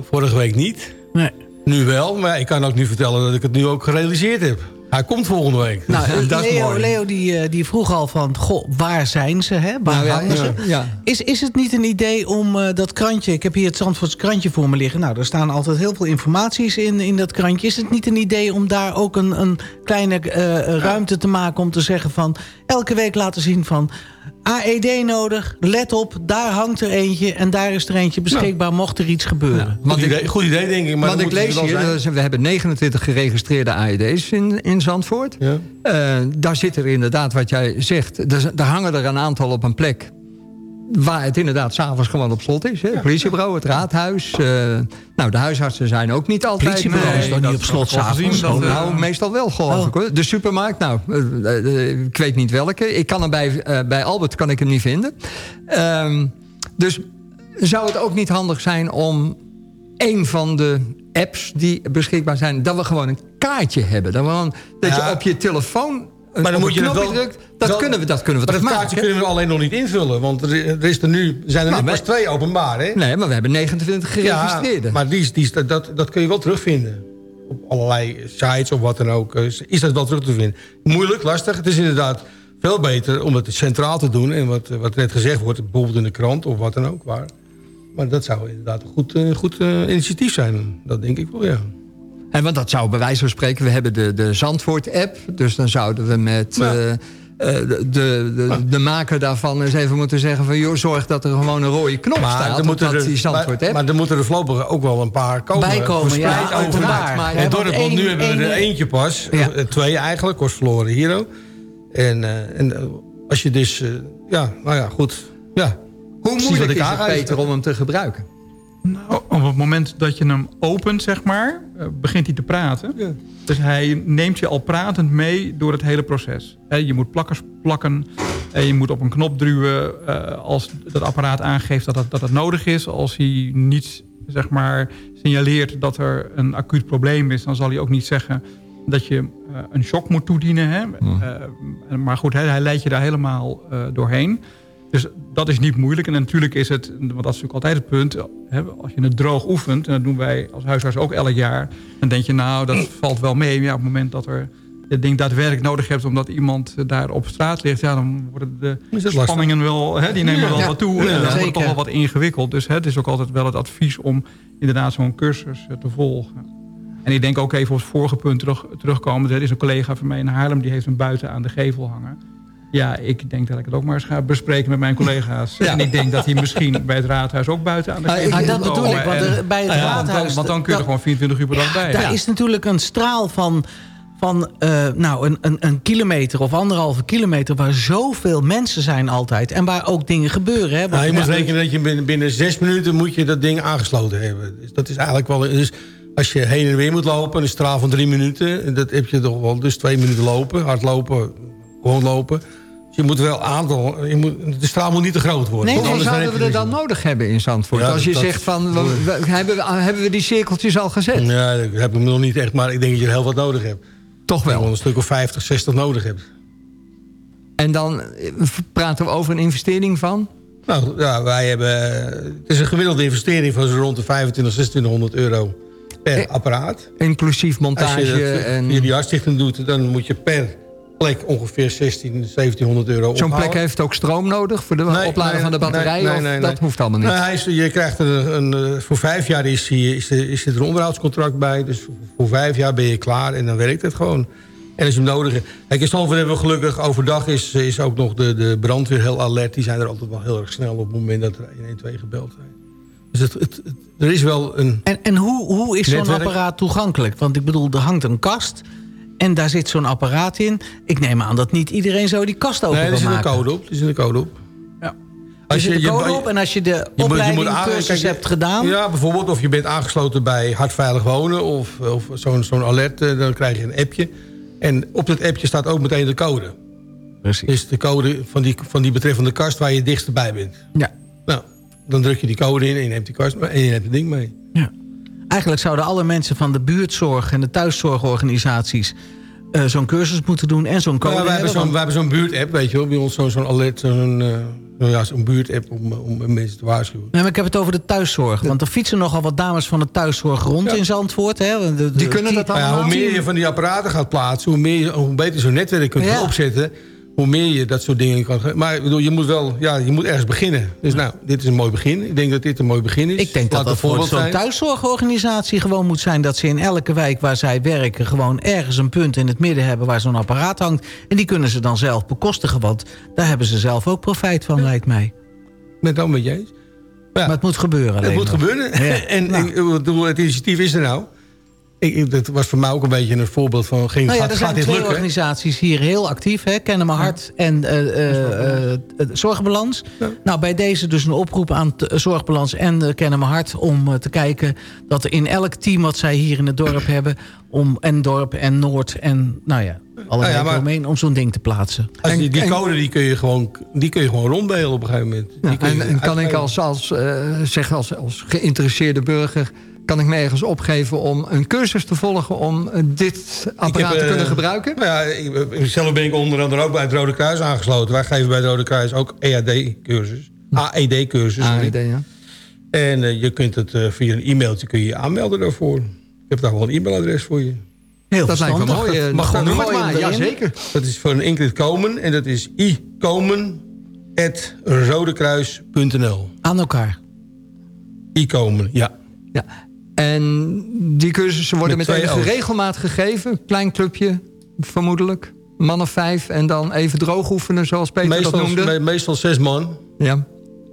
Vorige week niet. Nee. Nu wel, maar ik kan ook nu vertellen dat ik het nu ook gerealiseerd heb. Hij komt volgende week. Nou, dat is Leo, mooi. Leo die, eh, die vroeg al van, goh, waar zijn ze? Hè? Waar Nou ja, hangen ze? ja. Is, is het niet een idee om eh, dat krantje... Ik heb hier het Zandvoorts krantje voor me liggen. Nou, daar staan altijd heel veel informaties in, in dat krantje. Is het niet een idee om daar ook een, een kleine eh, ruimte te maken... om te zeggen van, elke week laten zien van... AED nodig, let op, daar hangt er eentje... en daar is er eentje beschikbaar mocht er iets gebeuren. Goed Want ik- idee, goed idee, denk ik. Maar Want ik lees hier, zijn. dus we hebben 29 geregistreerde AED's in, in Zandvoort. Ja. Eh, daar zit er inderdaad, wat jij zegt, daar, daar hangen er een aantal op een plek... waar het inderdaad s'avonds gewoon op slot is. Hè? Het politiebureau, het raadhuis. eh, nou, de huisartsen zijn ook niet altijd... Politiebureau is Nee, toch niet op slot s'avonds? eh, nou, meestal wel geloof Oh. ik hoor. De supermarkt, nou, eh, eh, ik weet niet welke. Ik kan hem bij, eh, bij Albert kan ik hem niet vinden. Ehm, dus zou het ook niet handig zijn om een van de apps die beschikbaar zijn... dat we gewoon een kaartje hebben. Dat, we gewoon, dat Ja. je op je telefoon Maar dan moet je het knopje wel- drukt. Dat, wel- kunnen we, dat kunnen we Maar toch dat kaartje maken? kunnen we alleen nog niet invullen. Want er, is er nu, zijn er Nou, nu pas twee openbaar, hè? Nee, maar we hebben 29 geregistreerde. Ja, maar die, die, dat, dat kun je wel terugvinden. Op allerlei sites of wat dan ook. eh, Is dat wel terug te vinden. Moeilijk, lastig. Het is inderdaad veel beter om het centraal te doen. En wat, wat net gezegd wordt, bijvoorbeeld in de krant of wat dan ook. Waar. Maar dat zou inderdaad een goed, eh, goed eh, initiatief zijn. Dat denk ik wel, ja. En want dat zou bij wijze van spreken... we hebben de, de Zandvoort-app. Dus dan zouden we met... Ja. eh, eh, de, de, de, maker daarvan eens even moeten zeggen van... joh, zorg dat er gewoon een rode knop staat er op dat die Zandvoort maar, er moeten er voorlopig ook wel een paar komen. Bijkomen, ja, uiteraard. maar- het dorp. want Want nu hebben we er eentje pas. Ja. Eh, Twee eigenlijk, Kostverloren hier ook. En, en als je dus... ja, nou ja, goed. Ja. Hoe moeilijk is het. Peter, om hem te gebruiken? Nou, op het moment dat je hem opent, zeg maar, eh, begint hij te praten. Dus hij neemt je al pratend mee door het hele proces. Je moet plakkers plakken. En je moet op een knop duwen eh, als dat apparaat aangeeft dat het, dat het nodig is. Als hij niet zeg maar, signaleert dat er een acuut probleem is... dan zal hij ook niet zeggen dat je eh, een shock moet toedienen. Hè? Eh, maar goed, hij, leidt je daar helemaal eh, doorheen. Dus dat is niet moeilijk. En natuurlijk is het, want dat is natuurlijk altijd het punt... Hè, als je het droog oefent, en dat doen wij als huisarts ook elk jaar... dan denk je, nou, dat valt wel mee. Maar ja, op het moment dat er het ding daadwerkelijk nodig hebt... omdat iemand daar op straat ligt... ja, dan worden de lastig. spanningen wel... Hè, die nemen wel Ja. wat toe. en Ja, dan wordt het toch wel wat ingewikkeld. Dus hè, het is ook altijd wel het advies om inderdaad zo'n cursus eh, te volgen. En ik denk ook even op het vorige punt terug, terugkomen. Er is een collega van mij in Haarlem... die heeft hem buiten aan de gevel hangen. Ja, ik denk dat ik het ook maar eens ga bespreken met mijn collega's. En ik denk dat hij misschien bij het raadhuis ook buiten aan de Ah, ik- Ah, dat bedoel ik, want En- er- bij het Nou ja, want dan- raadhuis... Want dan kun je er gewoon 24 uur per dag bij. Daar is natuurlijk een straal van, van eh, nou, een, een, een kilometer of anderhalve kilometer... waar zoveel mensen zijn altijd. En waar ook dingen gebeuren. Hè? Nou, je moet rekenen dat je binnen, binnen zes minuten moet je dat ding aangesloten hebben. Dus dat is eigenlijk wel... Dus als je heen en weer moet lopen, een straal van drie minuten... dat heb je toch wel dus twee minuten lopen, hardlopen, gewoon lopen. Dus je moet wel aantal... Je moet, de straal moet niet te groot worden. Nee, zouden we er dan nodig hebben in Zandvoort? Ja, Als je dat- zegt van, we- we- hebben, we, hebben we die cirkeltjes al gezet? Ja, dat heb ik nog niet echt, maar ik denk dat je er heel wat nodig hebt. Toch Wel een stuk of 50, 60 nodig hebt. En dan eh, praten we over een investering van? Nou ja, wij hebben... Het is een gemiddelde investering van zo rond de 25, 2600 euro per Eh, apparaat. Inclusief Als montage je dat en... via die hartstichting doet, dan moet je per plek ongeveer 16, 1700 euro Zo'n plek heeft ook stroom nodig voor de Nee, opladen nee, van de batterij? nee, of nee, dat nee. hoeft allemaal niet? Nee, hij is, je krijgt er een, een, eh, voor vijf jaar is, hij- is, er, is er een onderhoudscontract bij. Dus voor, vijf jaar ben je klaar en dan werkt het gewoon. En als je hem nodig hebt. Kijk, in Stamford hebben we gelukkig overdag is, is ook nog de, de brandweer heel alert. Die zijn er altijd wel heel erg snel op het moment dat er 112 gebeld zijn. Dus het, het, het- er is wel een... En, en hoe, hoe is zo'n apparaat toegankelijk? Want ik bedoel, er hangt een kast en daar zit zo'n apparaat in. Ik neem aan dat niet iedereen zo die kast open Nee, er wil zit een maken. code op. Er zit een code op. Ja. Er zit een code op en als je de Je je opleiding moet kijk, hebt gedaan... Ja, bijvoorbeeld of je bent aangesloten bij Hartveilig Wonen... of, of zo'n zo'n alert, eh, dan krijg je een appje. En op dat appje staat ook meteen de code. Precies. Is de code van die, van die betreffende kast waar je het dichtst bij bent. Ja. Nou, dan druk je die code in en je neemt die kast mee en je neemt het ding mee. Eigenlijk zouden alle mensen van de buurtzorg en de thuiszorgorganisaties... eh, zo'n cursus moeten doen en zo'n code Nou, wij, hebben hebben, zo'n, wij hebben zo'n buurtapp, weet je wel. Bij ons zo'n zo'n alert, zo'n eh, nou ja, zo'n buurtapp om, om mensen te waarschuwen. Nee, maar ik heb het over de thuiszorg. Want er fietsen nogal wat dames van de thuiszorg rond Ja. in Zandvoort. Hè? De- de- Die kunnen dat Nou ja, allemaal? hoe meer je van die apparaten gaat plaatsen, hoe, meer, je- hoe beter zo'n netwerk kunt Ja. opzetten. Hoe meer je dat soort dingen kan... Maar ik bedoel, je moet wel, ja, je moet ergens beginnen. Dus nou, dit is een mooi begin. Ik denk dat dit een mooi begin is. Ik denk dat dat voor zo'n thuiszorgorganisatie gewoon moet zijn... dat ze in elke wijk waar zij werken... gewoon ergens een punt in het midden hebben waar zo'n apparaat hangt. En die kunnen ze dan zelf bekostigen. Want daar hebben ze zelf ook profijt van, lijkt mij. Het wel met je eens. Maar ja, Maar het moet gebeuren het moet nog. gebeuren. Ja. en Nou. ik bedoel, het initiatief is er nou. Ik, ik- dat was voor mij ook een beetje een voorbeeld van... Ging, Nou ja, gaat, er gaat zijn dit twee lukken? organisaties hier heel actief. Hè? Kennen mijn hart en eh, eh, eh, Zorgbalans. Nou, bij deze dus een oproep aan Zorgbalans en Kennen mijn hart... om te kijken dat er in elk team wat zij hier in het dorp hebben... om en dorp en Noord en nou ja, alle Nou ja, wijken maar- omheen... om zo'n ding te plaatsen. Als die, die En- code die kun, je gewoon, die kun je gewoon ronddelen op een gegeven moment. En, en kan ik als, als, eh, zeg als, als geïnteresseerde burger... kan ik me ergens opgeven om een cursus te volgen... om eh, dit apparaat heb, te kunnen eh, gebruiken? Nou ja, ik, zelf ben ik onder andere ook bij het Rode Kruis aangesloten. Wij geven bij het Rode Kruis ook EAD-cursus. AED-cursus. AED, ja. En eh, je kunt het via een e-mailtje kun je je aanmelden daarvoor. Ik heb daar wel een e-mailadres voor je. Heel Dat lijkt me mooi. Mag gewoon dat noem het gooi maar. hem Ja, zeker. Dat is van Ingrid Komen en dat is icomen.rodekruis.nl Aan elkaar. icomen, ja. Ja. En die cursussen worden Met met, enige regelmaat gegeven. Klein clubje, vermoedelijk. Man of vijf. En dan even droog oefenen, zoals Peter dat Meestal, noemde. me- meestal zes man. Ja.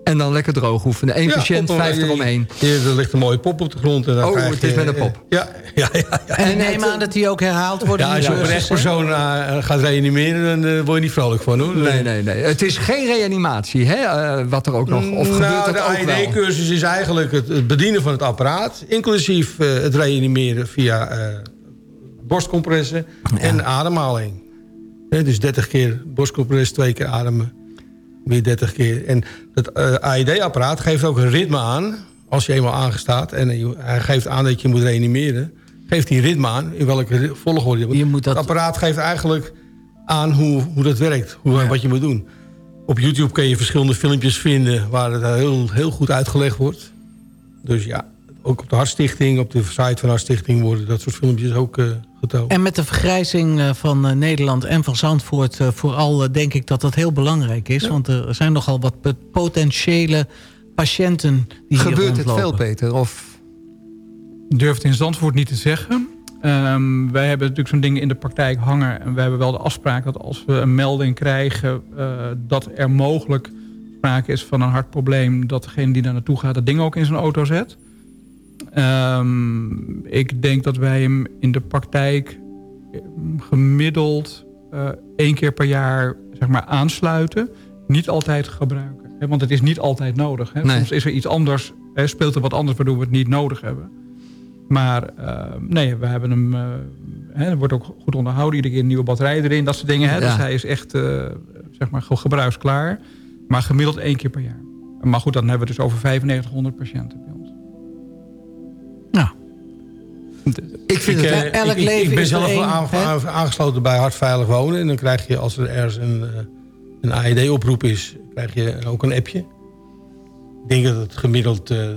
En dan lekker droog oefenen. Eén Ja, patiënt, vijf eromheen. je- Er ligt een mooie pop op de grond. En dan Oh, krijg het je, is met een pop. Ja, ja, ja. ja. En neem aan dat die ook herhaald worden. Ja, als je op een rechtspersoon eh, gaat reanimeren, dan eh, word je niet vrolijk van hoor. Nee, nee, nee. Het is geen reanimatie, hè? eh, wat er ook nog... Of gebeurt nou, dat de ook wel? AED-cursus is eigenlijk het, het bedienen van het apparaat... inclusief eh, het reanimeren via eh, borstcompressen en ademhaling. Hè, dus 30 keer borstcompress, twee keer ademen. Weer 30 keer. En het eh, AED-apparaat geeft ook een ritme aan... als je eenmaal aangestaat en hij geeft aan dat je moet reanimeren... geeft hij ritme aan in welke volgorde. Je moet dat- Het apparaat geeft eigenlijk aan hoe, hoe dat werkt, hoe, wat je moet doen. Op YouTube kun je verschillende filmpjes vinden... waar het heel, heel goed uitgelegd wordt. Dus ja, ook op de Hartstichting, op de site van Hartstichting... worden dat soort filmpjes ook eh, getoond. En met de vergrijzing eh, van eh, Nederland en van Zandvoort... eh, vooral denk ik dat dat heel belangrijk is. Want er zijn nogal wat potentiële patiënten die hier Gebeurt het veel, Peter? Of durf het in Zandvoort niet te zeggen. Ehm, wij hebben natuurlijk zo'n ding in de praktijk hangen. En we hebben wel de afspraak dat als we een melding krijgen... eh, dat er mogelijk sprake is van een hartprobleem... dat degene die daar naartoe gaat dat ding ook in zijn auto zet. Ehm, ik denk dat wij hem in de praktijk eh, gemiddeld eh, één keer per jaar zeg maar, aansluiten. Niet altijd gebruiken. Hè, want het is niet altijd nodig. Hè. Nee. Soms is er iets anders, hè, speelt er wat anders... waardoor we het niet nodig hebben. Maar eh, nee, we hebben hem... eh, hè, er wordt ook goed onderhouden. Iedere keer een nieuwe batterij erin, dat soort dingen. Hè. Ja. Dus hij is echt eh, zeg maar, ge- gebruiksklaar. Maar gemiddeld één keer per jaar. Maar goed, dan hebben we dus over 9500 patiënten ik vind ik, het... eh, elk ik- leven ik ben is zelf aan- aangesloten bij Hartveilig Wonen. En dan krijg je, als er ergens een, eh, een AED-oproep is... krijg je ook een appje. Ik denk dat het gemiddeld eh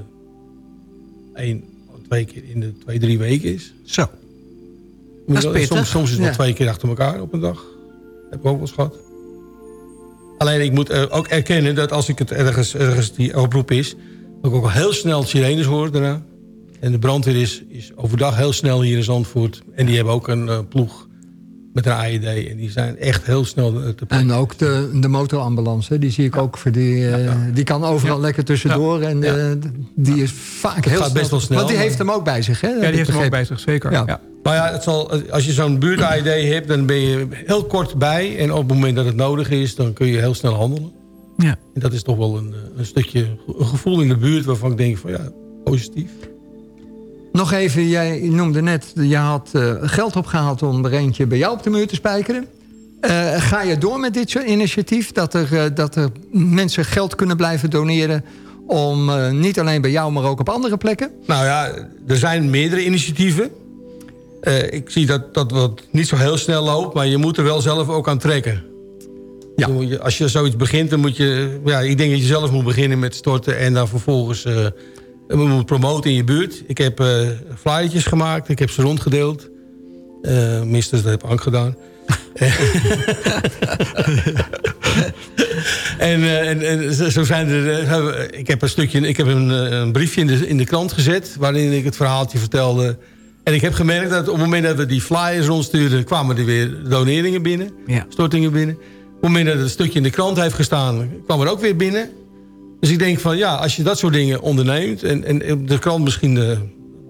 één of twee keer in de twee, drie weken is. zo. Dat is pittig. Soms, soms is het wel Ja. twee keer achter elkaar op een dag. Heb ik ook wel eens gehad. Alleen ik moet eh, ook erkennen dat als ik het ergens, ergens die oproep is... dat ik ook al heel snel sirenes hoor daarna. En de brandweer is, is overdag heel snel hier in Zandvoort. En die hebben ook een eh, ploeg met een AED. En die zijn echt heel snel eh, te En ook de, de motorambulance, die zie ik ook. Voor die, eh, die kan overal lekker tussendoor. En eh, die is vaak heel gaat best wel snel, Want die heeft hem ook bij zich, hè? Ja, die heeft hem ook bij zich, zeker. Ja. Ja. Maar ja, het zal, als je zo'n buurt-AED hebt... dan ben je heel kort bij. En op het moment dat het nodig is... dan kun je heel snel handelen. Ja. En dat is toch wel een, een stukje een gevoel in de buurt... waarvan ik denk van ja, positief. Nog even, jij noemde net, je had eh, geld opgehaald om er eentje bij jou op de muur te spijkeren. Eh, ga je door met dit soort initiatief? Dat er, eh, dat er mensen geld kunnen blijven doneren... om niet alleen bij jou, maar ook op andere plekken? Nou ja, er zijn meerdere initiatieven. Ik zie dat dat wat niet zo heel snel loopt... maar je moet er wel zelf ook aan trekken. Ja. Als je zoiets begint, dan moet je... Ja, ik denk dat je zelf moet beginnen met storten... en dan vervolgens moet promoten in je buurt. Ik heb eh flyertjes gemaakt, ik heb ze rondgedeeld. Minstens, dat heb ik ook gedaan. en, eh, en, en zo- zijn er... ik heb een stukje, ik heb een, een briefje in de, in de krant gezet... waarin ik het verhaaltje vertelde. En ik heb gemerkt dat op het moment dat we die flyers rondstuurden... kwamen er weer doneringen binnen, Ja. stortingen binnen. Op het moment dat het stukje in de krant heeft gestaan... kwam er ook weer binnen. Dus ik denk van ja, als je dat soort dingen onderneemt... en, en de krant misschien eh,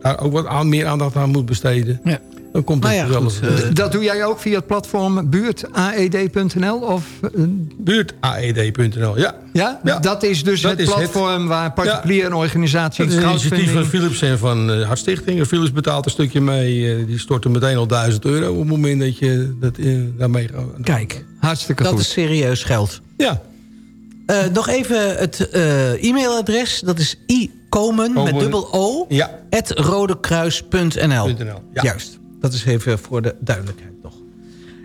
daar ook wat aan, meer aandacht aan moet besteden... Ja. dan komt Nou het ja, wel eens- eh, D- Dat doe jij ook via het platform buurtaed.nl? Of, eh, buurtaed.nl, ja. ja? Ja. Dat is dus Dat het is het. platform waar particulier en organisaties... Dat is een initiatief van Philips en van eh Hartstichting. Philips betaalt een stukje mee. eh, die storten meteen al 1000 euro op het moment dat je dat, daarmee gaat. Kijk, Hartstikke dat goed. is serieus geld. Ja, Eh, nog even het eh, e-mailadres. Dat is ikomen met Komen. dubbel O. ja. at rodekruis.nl. .nl, ja. Juist. Dat is even voor de duidelijkheid nog.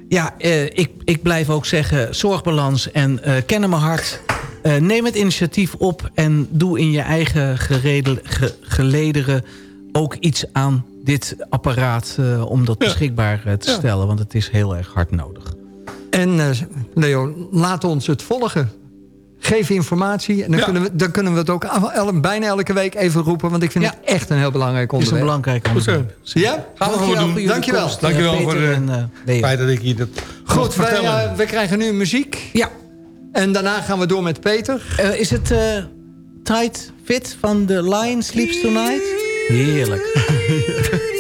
Ja, eh, ik, ik blijf ook zeggen... zorgbalans en eh kennen mijn hart. Eh, neem het initiatief op en doe in je eigen geredel, ge- gelederen... ook iets aan dit apparaat eh, om dat Ja. beschikbaar te Ja. stellen. Want het is heel erg hard nodig. En eh, Leo, laat ons het volgen. Geef informatie. En dan, Ja. kunnen we, dan kunnen we het ook el- bijna elke week even roepen. Want ik vind Ja. het echt een heel belangrijk Het is een onderwerp. belangrijk onderwerp. Ja? Gaan we gewoon Dankjewel doen. Dankjewel. komst, Dankjewel Peter voor, en, Leo. Feit dat ik hier dat Goed, wij, eh, we krijgen nu muziek. Ja, En daarna gaan we door met Peter. Eh, is het eh, Tight Fit van The Lion Sleeps Tonight? Heerlijk.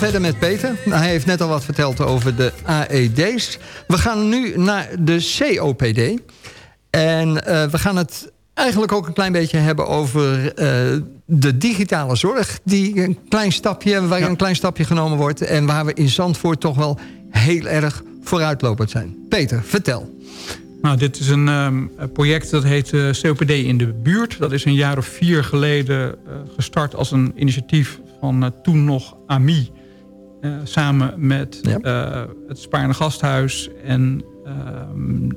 verder met Peter. Hij heeft net al wat verteld over de AED's. We gaan nu naar de COPD. En eh, we gaan het eigenlijk ook een klein beetje hebben over eh, de digitale zorg. Die een klein stapje, waar een klein stapje genomen wordt. En waar we in Zandvoort toch wel heel erg vooruitlopend zijn. Peter, vertel. Nou, dit is een ehm, project dat heet eh, COPD in de buurt. Dat is een jaar of vier geleden gestart als een initiatief van toen nog AMI. Eh, samen met Ja. eh, het Spaarne Gasthuis en ehm,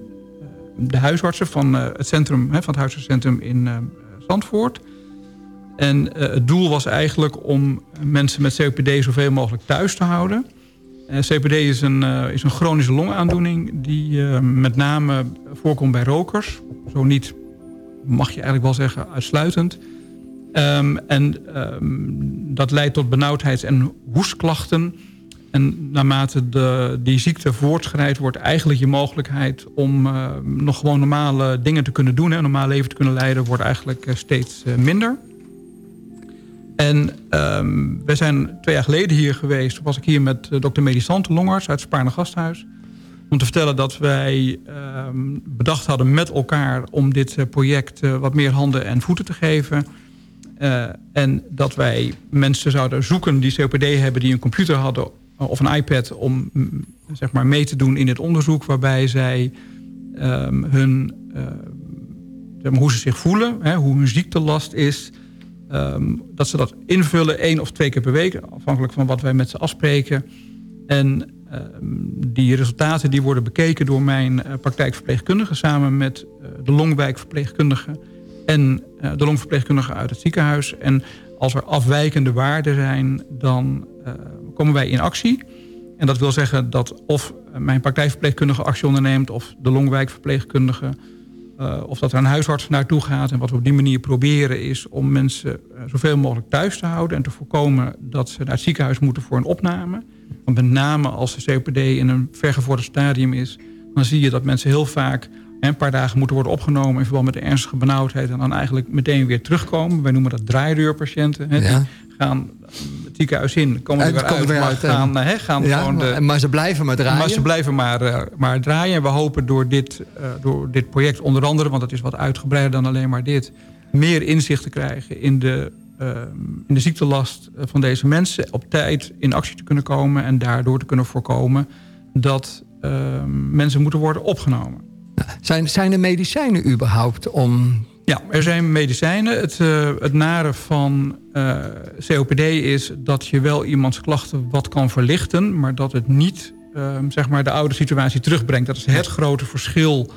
de huisartsen van, eh, het, centrum, hè, van het huisartsencentrum in eh, Zandvoort. En eh, het doel was eigenlijk om mensen met COPD zoveel mogelijk thuis te houden. Eh, COPD is een, eh, is een chronische longaandoening die eh, met name voorkomt bij rokers. Zo niet, mag je eigenlijk wel zeggen, uitsluitend. Ehm, en ehm, dat leidt tot benauwdheids- en hoestklachten. En naarmate de, die ziekte voortschrijdt, wordt eigenlijk je mogelijkheid om eh, nog gewoon normale dingen te kunnen doen, een normaal leven te kunnen leiden, wordt eigenlijk eh, steeds eh, minder. En ehm, we zijn twee jaar geleden hier geweest. Was ik hier met uh, dokter Medisante Longarts uit Spaarne Gasthuis. Om te vertellen dat wij ehm, bedacht hadden met elkaar... om dit project wat meer handen en voeten te geven. Uh, en dat wij mensen zouden zoeken die COPD hebben... die een computer hadden of een iPad... om zeg maar, mee te doen in het onderzoek... waarbij zij um, hun, maar, hoe ze zich voelen... Hè, hoe hun ziektelast is... Um, dat ze dat invullen één of twee keer per week, afhankelijk van wat wij met ze afspreken. En um, die resultaten die worden bekeken door mijn praktijkverpleegkundige... samen met de longwijkverpleegkundige en uh, de longverpleegkundige uit het ziekenhuis. En als er afwijkende waarden zijn, dan komen wij in actie. En dat wil zeggen dat of mijn praktijkverpleegkundige actie onderneemt... of de longwijkverpleegkundige... Of dat er een huisarts naartoe gaat. En wat we op die manier proberen is om mensen zoveel mogelijk thuis te houden... en te voorkomen dat ze naar het ziekenhuis moeten voor een opname. Want met name als de COPD in een vergevorderd stadium is... dan zie je dat mensen heel vaak een paar dagen moeten worden opgenomen... in verband met de ernstige benauwdheid... en dan eigenlijk meteen weer terugkomen. Wij noemen dat draaideurpatiënten. Hè, ja. Die gaan het ziekenhuis in, komen er weer uit, maar uit, gaan, hè, gaan ja, gewoon de, maar ze blijven maar draaien. maar ze blijven maar, uh, maar draaien. En we hopen door dit, uh, door dit project onder andere... want het is wat uitgebreider dan alleen maar dit... meer inzicht te krijgen in de, uh, in de ziektelast van deze mensen... op tijd in actie te kunnen komen... en daardoor te kunnen voorkomen dat mensen moeten worden opgenomen. Zijn, zijn er medicijnen überhaupt om ja, er zijn medicijnen. Het, uh, het nare van uh, COPD is dat je wel iemands klachten wat kan verlichten... maar dat het niet uh, zeg maar de oude situatie terugbrengt. Dat is het grote verschil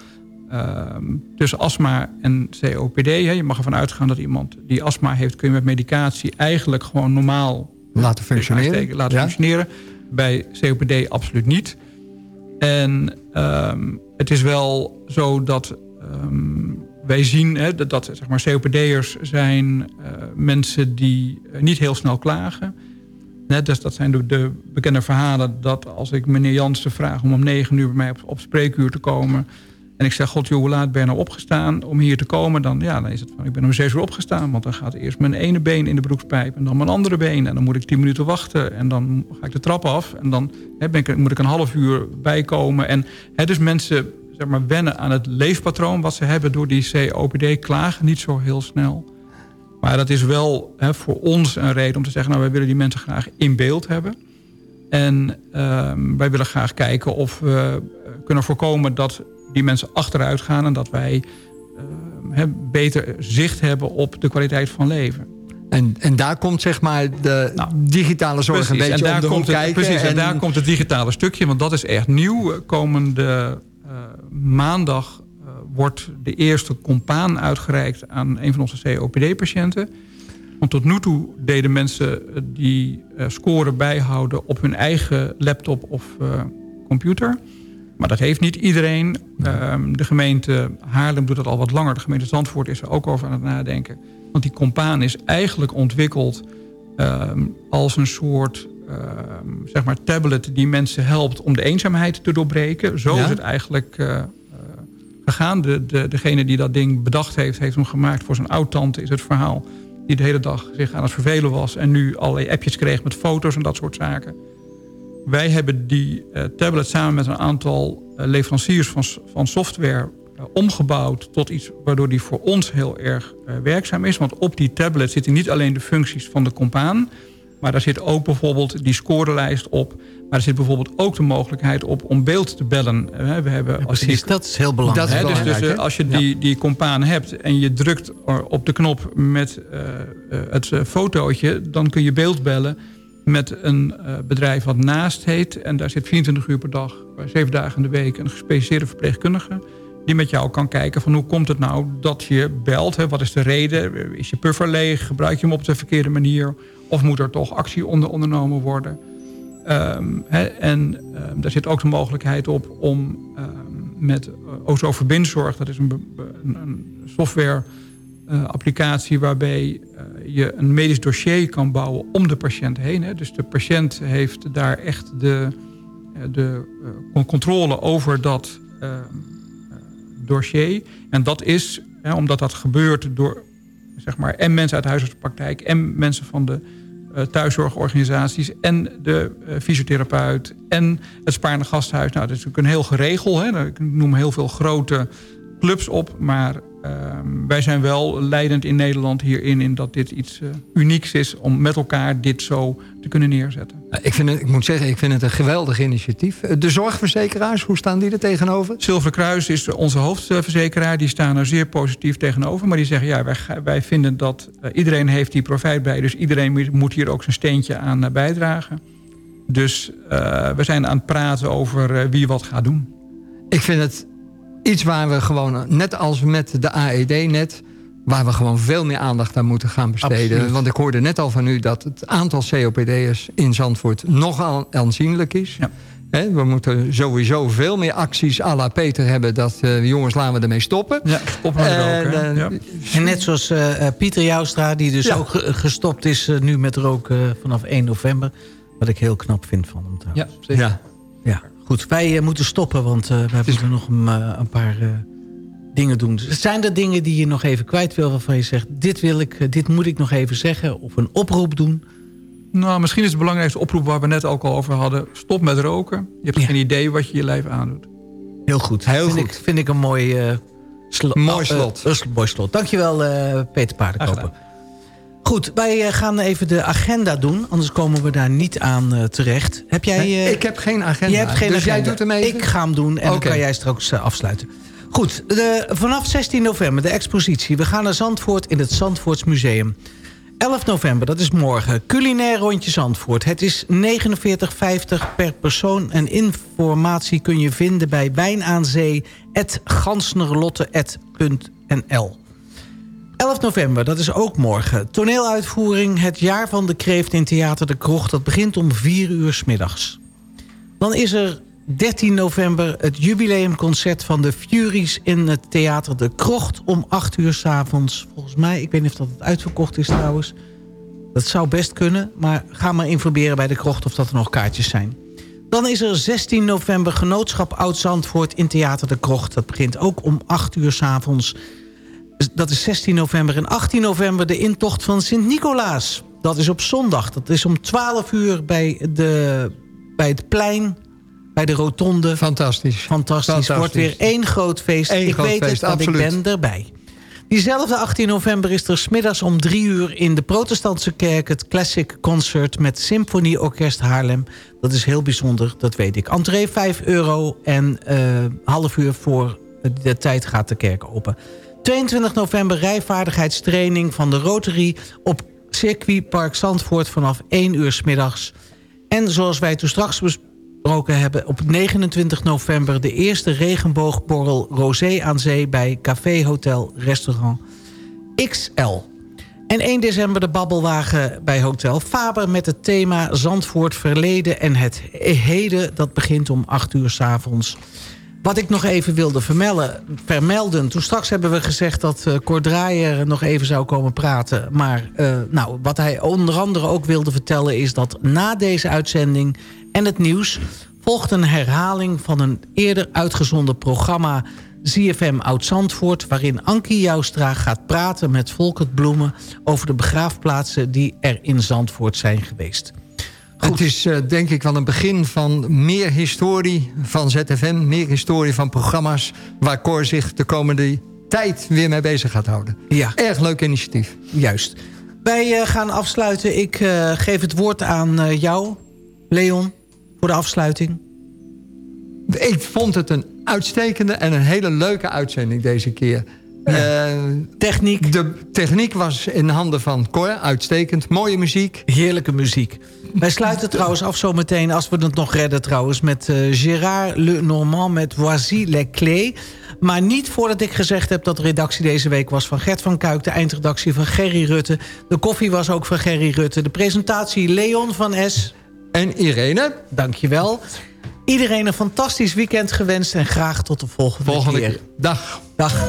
tussen astma en COPD. Hè. Je mag ervan uitgaan dat iemand die astma heeft... kun je met medicatie eigenlijk gewoon normaal laten functioneren. Laten ja. functioneren. Bij COPD absoluut niet. En um, het is wel zo dat... Um, wij zien hè, dat, dat zeg maar, COPD'ers zijn uh, mensen die uh, niet heel snel klagen. Net, dus dat zijn de, de, bekende verhalen dat als ik meneer Jansen vraag... om om negen uur bij mij op spreekuur te komen... en ik zeg, god joh, hoe laat ben je nou opgestaan om hier te komen? Dan, ja, dan is het van, ik ben om zes uur opgestaan... want dan gaat eerst mijn ene been in de broekspijp en dan mijn andere been... en dan moet ik tien minuten wachten en dan ga ik de trap af... en dan hè, ben ik, moet ik een half uur bijkomen. En hè, dus mensen zeg maar, wennen aan het leefpatroon wat ze hebben door die COPD klagen niet zo heel snel. Maar dat is wel hè, voor ons een reden om te zeggen... nou, wij willen die mensen graag in beeld hebben. En uh, wij willen graag kijken of we kunnen voorkomen dat die mensen achteruit gaan... en dat wij hè, beter zicht hebben op de kwaliteit van leven. En, en daar komt zeg maar de nou, digitale zorg precies, een beetje en daar om de komt het, kijken. Precies, en, en daar komt het digitale stukje, want dat is echt nieuw. Komende uh, maandag uh, wordt de eerste compaan uitgereikt aan een van onze COPD-patiënten. Want tot nu toe deden mensen die uh, scoren bijhouden op hun eigen laptop of computer. Maar dat heeft niet iedereen. de gemeente Haarlem doet dat al wat langer. De gemeente Zandvoort is er ook over aan het nadenken. Want die compaan is eigenlijk ontwikkeld um, als een soort um, zeg maar tablet die mensen helpt om de eenzaamheid te doorbreken. Zo ja? is het eigenlijk uh, uh, gegaan. De, de, degene die dat ding bedacht heeft, heeft hem gemaakt voor zijn oud-tante, is het verhaal. Die de hele dag zich aan het vervelen was en nu allerlei appjes kreeg met foto's en dat soort zaken. Wij hebben die uh, tablet samen met een aantal leveranciers van, van software eh, omgebouwd tot iets waardoor die voor ons heel erg eh, werkzaam is. Want op die tablet zitten niet alleen de functies van de compaan... maar daar zit ook bijvoorbeeld die scorelijst op... maar er zit bijvoorbeeld ook de mogelijkheid op om beeld te bellen. Eh, we hebben, als Precies, dat is heel belangrijk. Dus dus belangrijk, eh, als je die, die compaan hebt en je drukt op de knop met eh, eh, het eh, fotootje... dan kun je beeld bellen met een eh, bedrijf wat naast heet. En daar zit 24 uur per dag, eh, zeven dagen in de week... een gespecialiseerde verpleegkundige die met jou kan kijken van hoe komt het nou dat je belt. Hè? Wat is de reden? Is je puffer leeg? Gebruik je hem op de verkeerde manier? Of moet er toch actie onder ondernomen worden? Ehm, hè, en ehm, daar zit ook de mogelijkheid op om ehm, met uh, OZO Verbindzorg... dat is een software eh, applicatie waarbij eh, je een medisch dossier kan bouwen om de patiënt heen. Hè. Dus de patiënt heeft daar echt de, eh, de con- controle over dat dossier. En dat is, hè, omdat dat gebeurt door zeg maar, en mensen uit de huisartsenpraktijk... en mensen van de thuiszorgorganisaties... en de fysiotherapeut en het Spaarne Gasthuis. Nou, dat is natuurlijk een heel geregel. Hè. Ik noem heel veel grote clubs op. Maar wij zijn wel leidend in Nederland hierin... in dat dit iets eh, unieks is om met elkaar dit zo te kunnen neerzetten. Ik, vind het, ik moet zeggen, ik vind het een geweldig initiatief. De zorgverzekeraars, hoe staan die er tegenover? Zilveren Kruis is onze hoofdverzekeraar. Die staan er zeer positief tegenover. Maar die zeggen, ja, wij, vinden dat eh, iedereen heeft die profijt bij. Dus iedereen moet- hier ook zijn steentje aan eh, bijdragen. Dus eh, we zijn aan het praten over eh, wie wat gaat doen. Ik vind het iets waar we gewoon, net als met de AED net... waar we gewoon veel meer aandacht aan moeten gaan besteden. Absoluut. Want ik hoorde net al van u dat het aantal COPD'ers in Zandvoort nogal aanzienlijk is. Ja. We moeten sowieso veel meer acties à la Peter hebben... dat eh, jongens, laten we ermee stoppen. Ja, roken. eh, ja. En net zoals eh, eh, Pieter Joustra, die dus Ja. ook ge- gestopt is eh, nu met roken eh, vanaf 1 november. Wat ik heel knap vind van hem trouwens. Ja, zeker. Ja. Ja, goed. Wij eh, moeten stoppen, want eh, we hebben nog een, eh, een paar dingen doen. Dus zijn er dingen die je nog even kwijt wil... waarvan je zegt, dit, wil ik, dit moet ik nog even zeggen... of een oproep doen? Nou, misschien is het belangrijkste oproep waar we net ook al over hadden. Stop met roken. Je hebt Ja. geen idee wat je je lijf aandoet. Heel goed. Heel vind goed. Ik, vind ik een mooi, slo- Mooi slot. eh, mooi slot. Dankjewel, Peter Paardenkoper. Goed, wij eh, gaan even de agenda doen. Anders komen we daar niet aan eh, terecht. Heb jij... eh, ik heb geen agenda. Je hebt geen dus agenda. jij doet hem even? Ik ga hem doen en dan kan jij straks afsluiten. Goed, de, vanaf 16 november de expositie. We gaan naar Zandvoort in het Zandvoorts Museum. 11 november, dat is morgen. Culinair rondje Zandvoort. Het is 49,50 per persoon. En informatie kun je vinden bij wijnaanzee.gansnerlotte.nl 11 november, dat is ook morgen. Toneeluitvoering Het Jaar van de Kreeft in Theater de Krocht. Dat begint om 4 uur 's middags. Dan is er 13 november het jubileumconcert van de Furies... in het Theater de Krocht om 8 uur 's avonds. Volgens mij, ik weet niet of dat het uitverkocht is trouwens. Dat zou best kunnen, maar ga maar informeren bij de Krocht... of dat er nog kaartjes zijn. Dan is er 16 november Genootschap Oud-Zandvoort in Theater de Krocht. Dat begint ook om 8 uur 's avonds. Dus Dat is 16 november. En 18 november de intocht van Sint-Nicolaas. Dat is op zondag. Dat is om 12 uur bij, de, bij het plein, bij de rotonde. Fantastisch. Fantastisch. Fantastisch. Wordt weer één groot feest. Eén ik groot weet feest, het, want absoluut. ik ben erbij. Diezelfde 18 november is er smiddags om drie uur... in de protestantse kerk het Classic Concert... met Symfonieorkest Haarlem. Dat is heel bijzonder, dat weet ik. Entree 5 euro en eh, half uur voor de tijd gaat de kerk open. 22 november rijvaardigheidstraining van de Rotary... op circuitpark Zandvoort vanaf 1 uur 's middags. En zoals wij toen straks besproken hebben... op 29 november de eerste regenboogborrel Rosé aan Zee... bij Café Hotel Restaurant XL. En 1 december de babbelwagen bij Hotel Faber... met het thema Zandvoort verleden en het heden. Dat begint om 8 uur 's avonds. Wat ik nog even wilde vermelden, vermelden... toen straks hebben we gezegd dat uh, nog even zou komen praten. Maar uh, nou, wat hij onder andere ook wilde vertellen... is dat na deze uitzending en het nieuws... volgt een herhaling van een eerder uitgezonden programma... ZFM Oud-Zandvoort... waarin Ankie Joustra gaat praten met Volkert Bloemen... over de begraafplaatsen die er in Zandvoort zijn geweest. Het is eh, denk ik wel een begin van meer historie van ZFM... meer historie van programma's waar Cor zich de komende tijd weer mee bezig gaat houden. Ja. Erg leuk initiatief. Juist. Wij eh, gaan afsluiten. Ik eh, geef het woord aan jou, Leon, voor de afsluiting. Ik vond het een uitstekende en een hele leuke uitzending deze keer. Eh, Techniek. De techniek was in handen van Cor, uitstekend. Mooie muziek. Heerlijke muziek. Wij sluiten trouwens af zometeen, als we het nog redden trouwens... met eh, Gérard Lenormand met Voici les clés. Maar niet voordat ik gezegd heb dat de redactie deze week was... van Gert van Kuik, de eindredactie van Gerry Rutte. De koffie was ook van Gerry Rutte. De presentatie Leon van S. En Irene. Dankjewel. Iedereen een fantastisch weekend gewenst... en graag tot de volgende, Volgende keer. keer. Dag. Dag.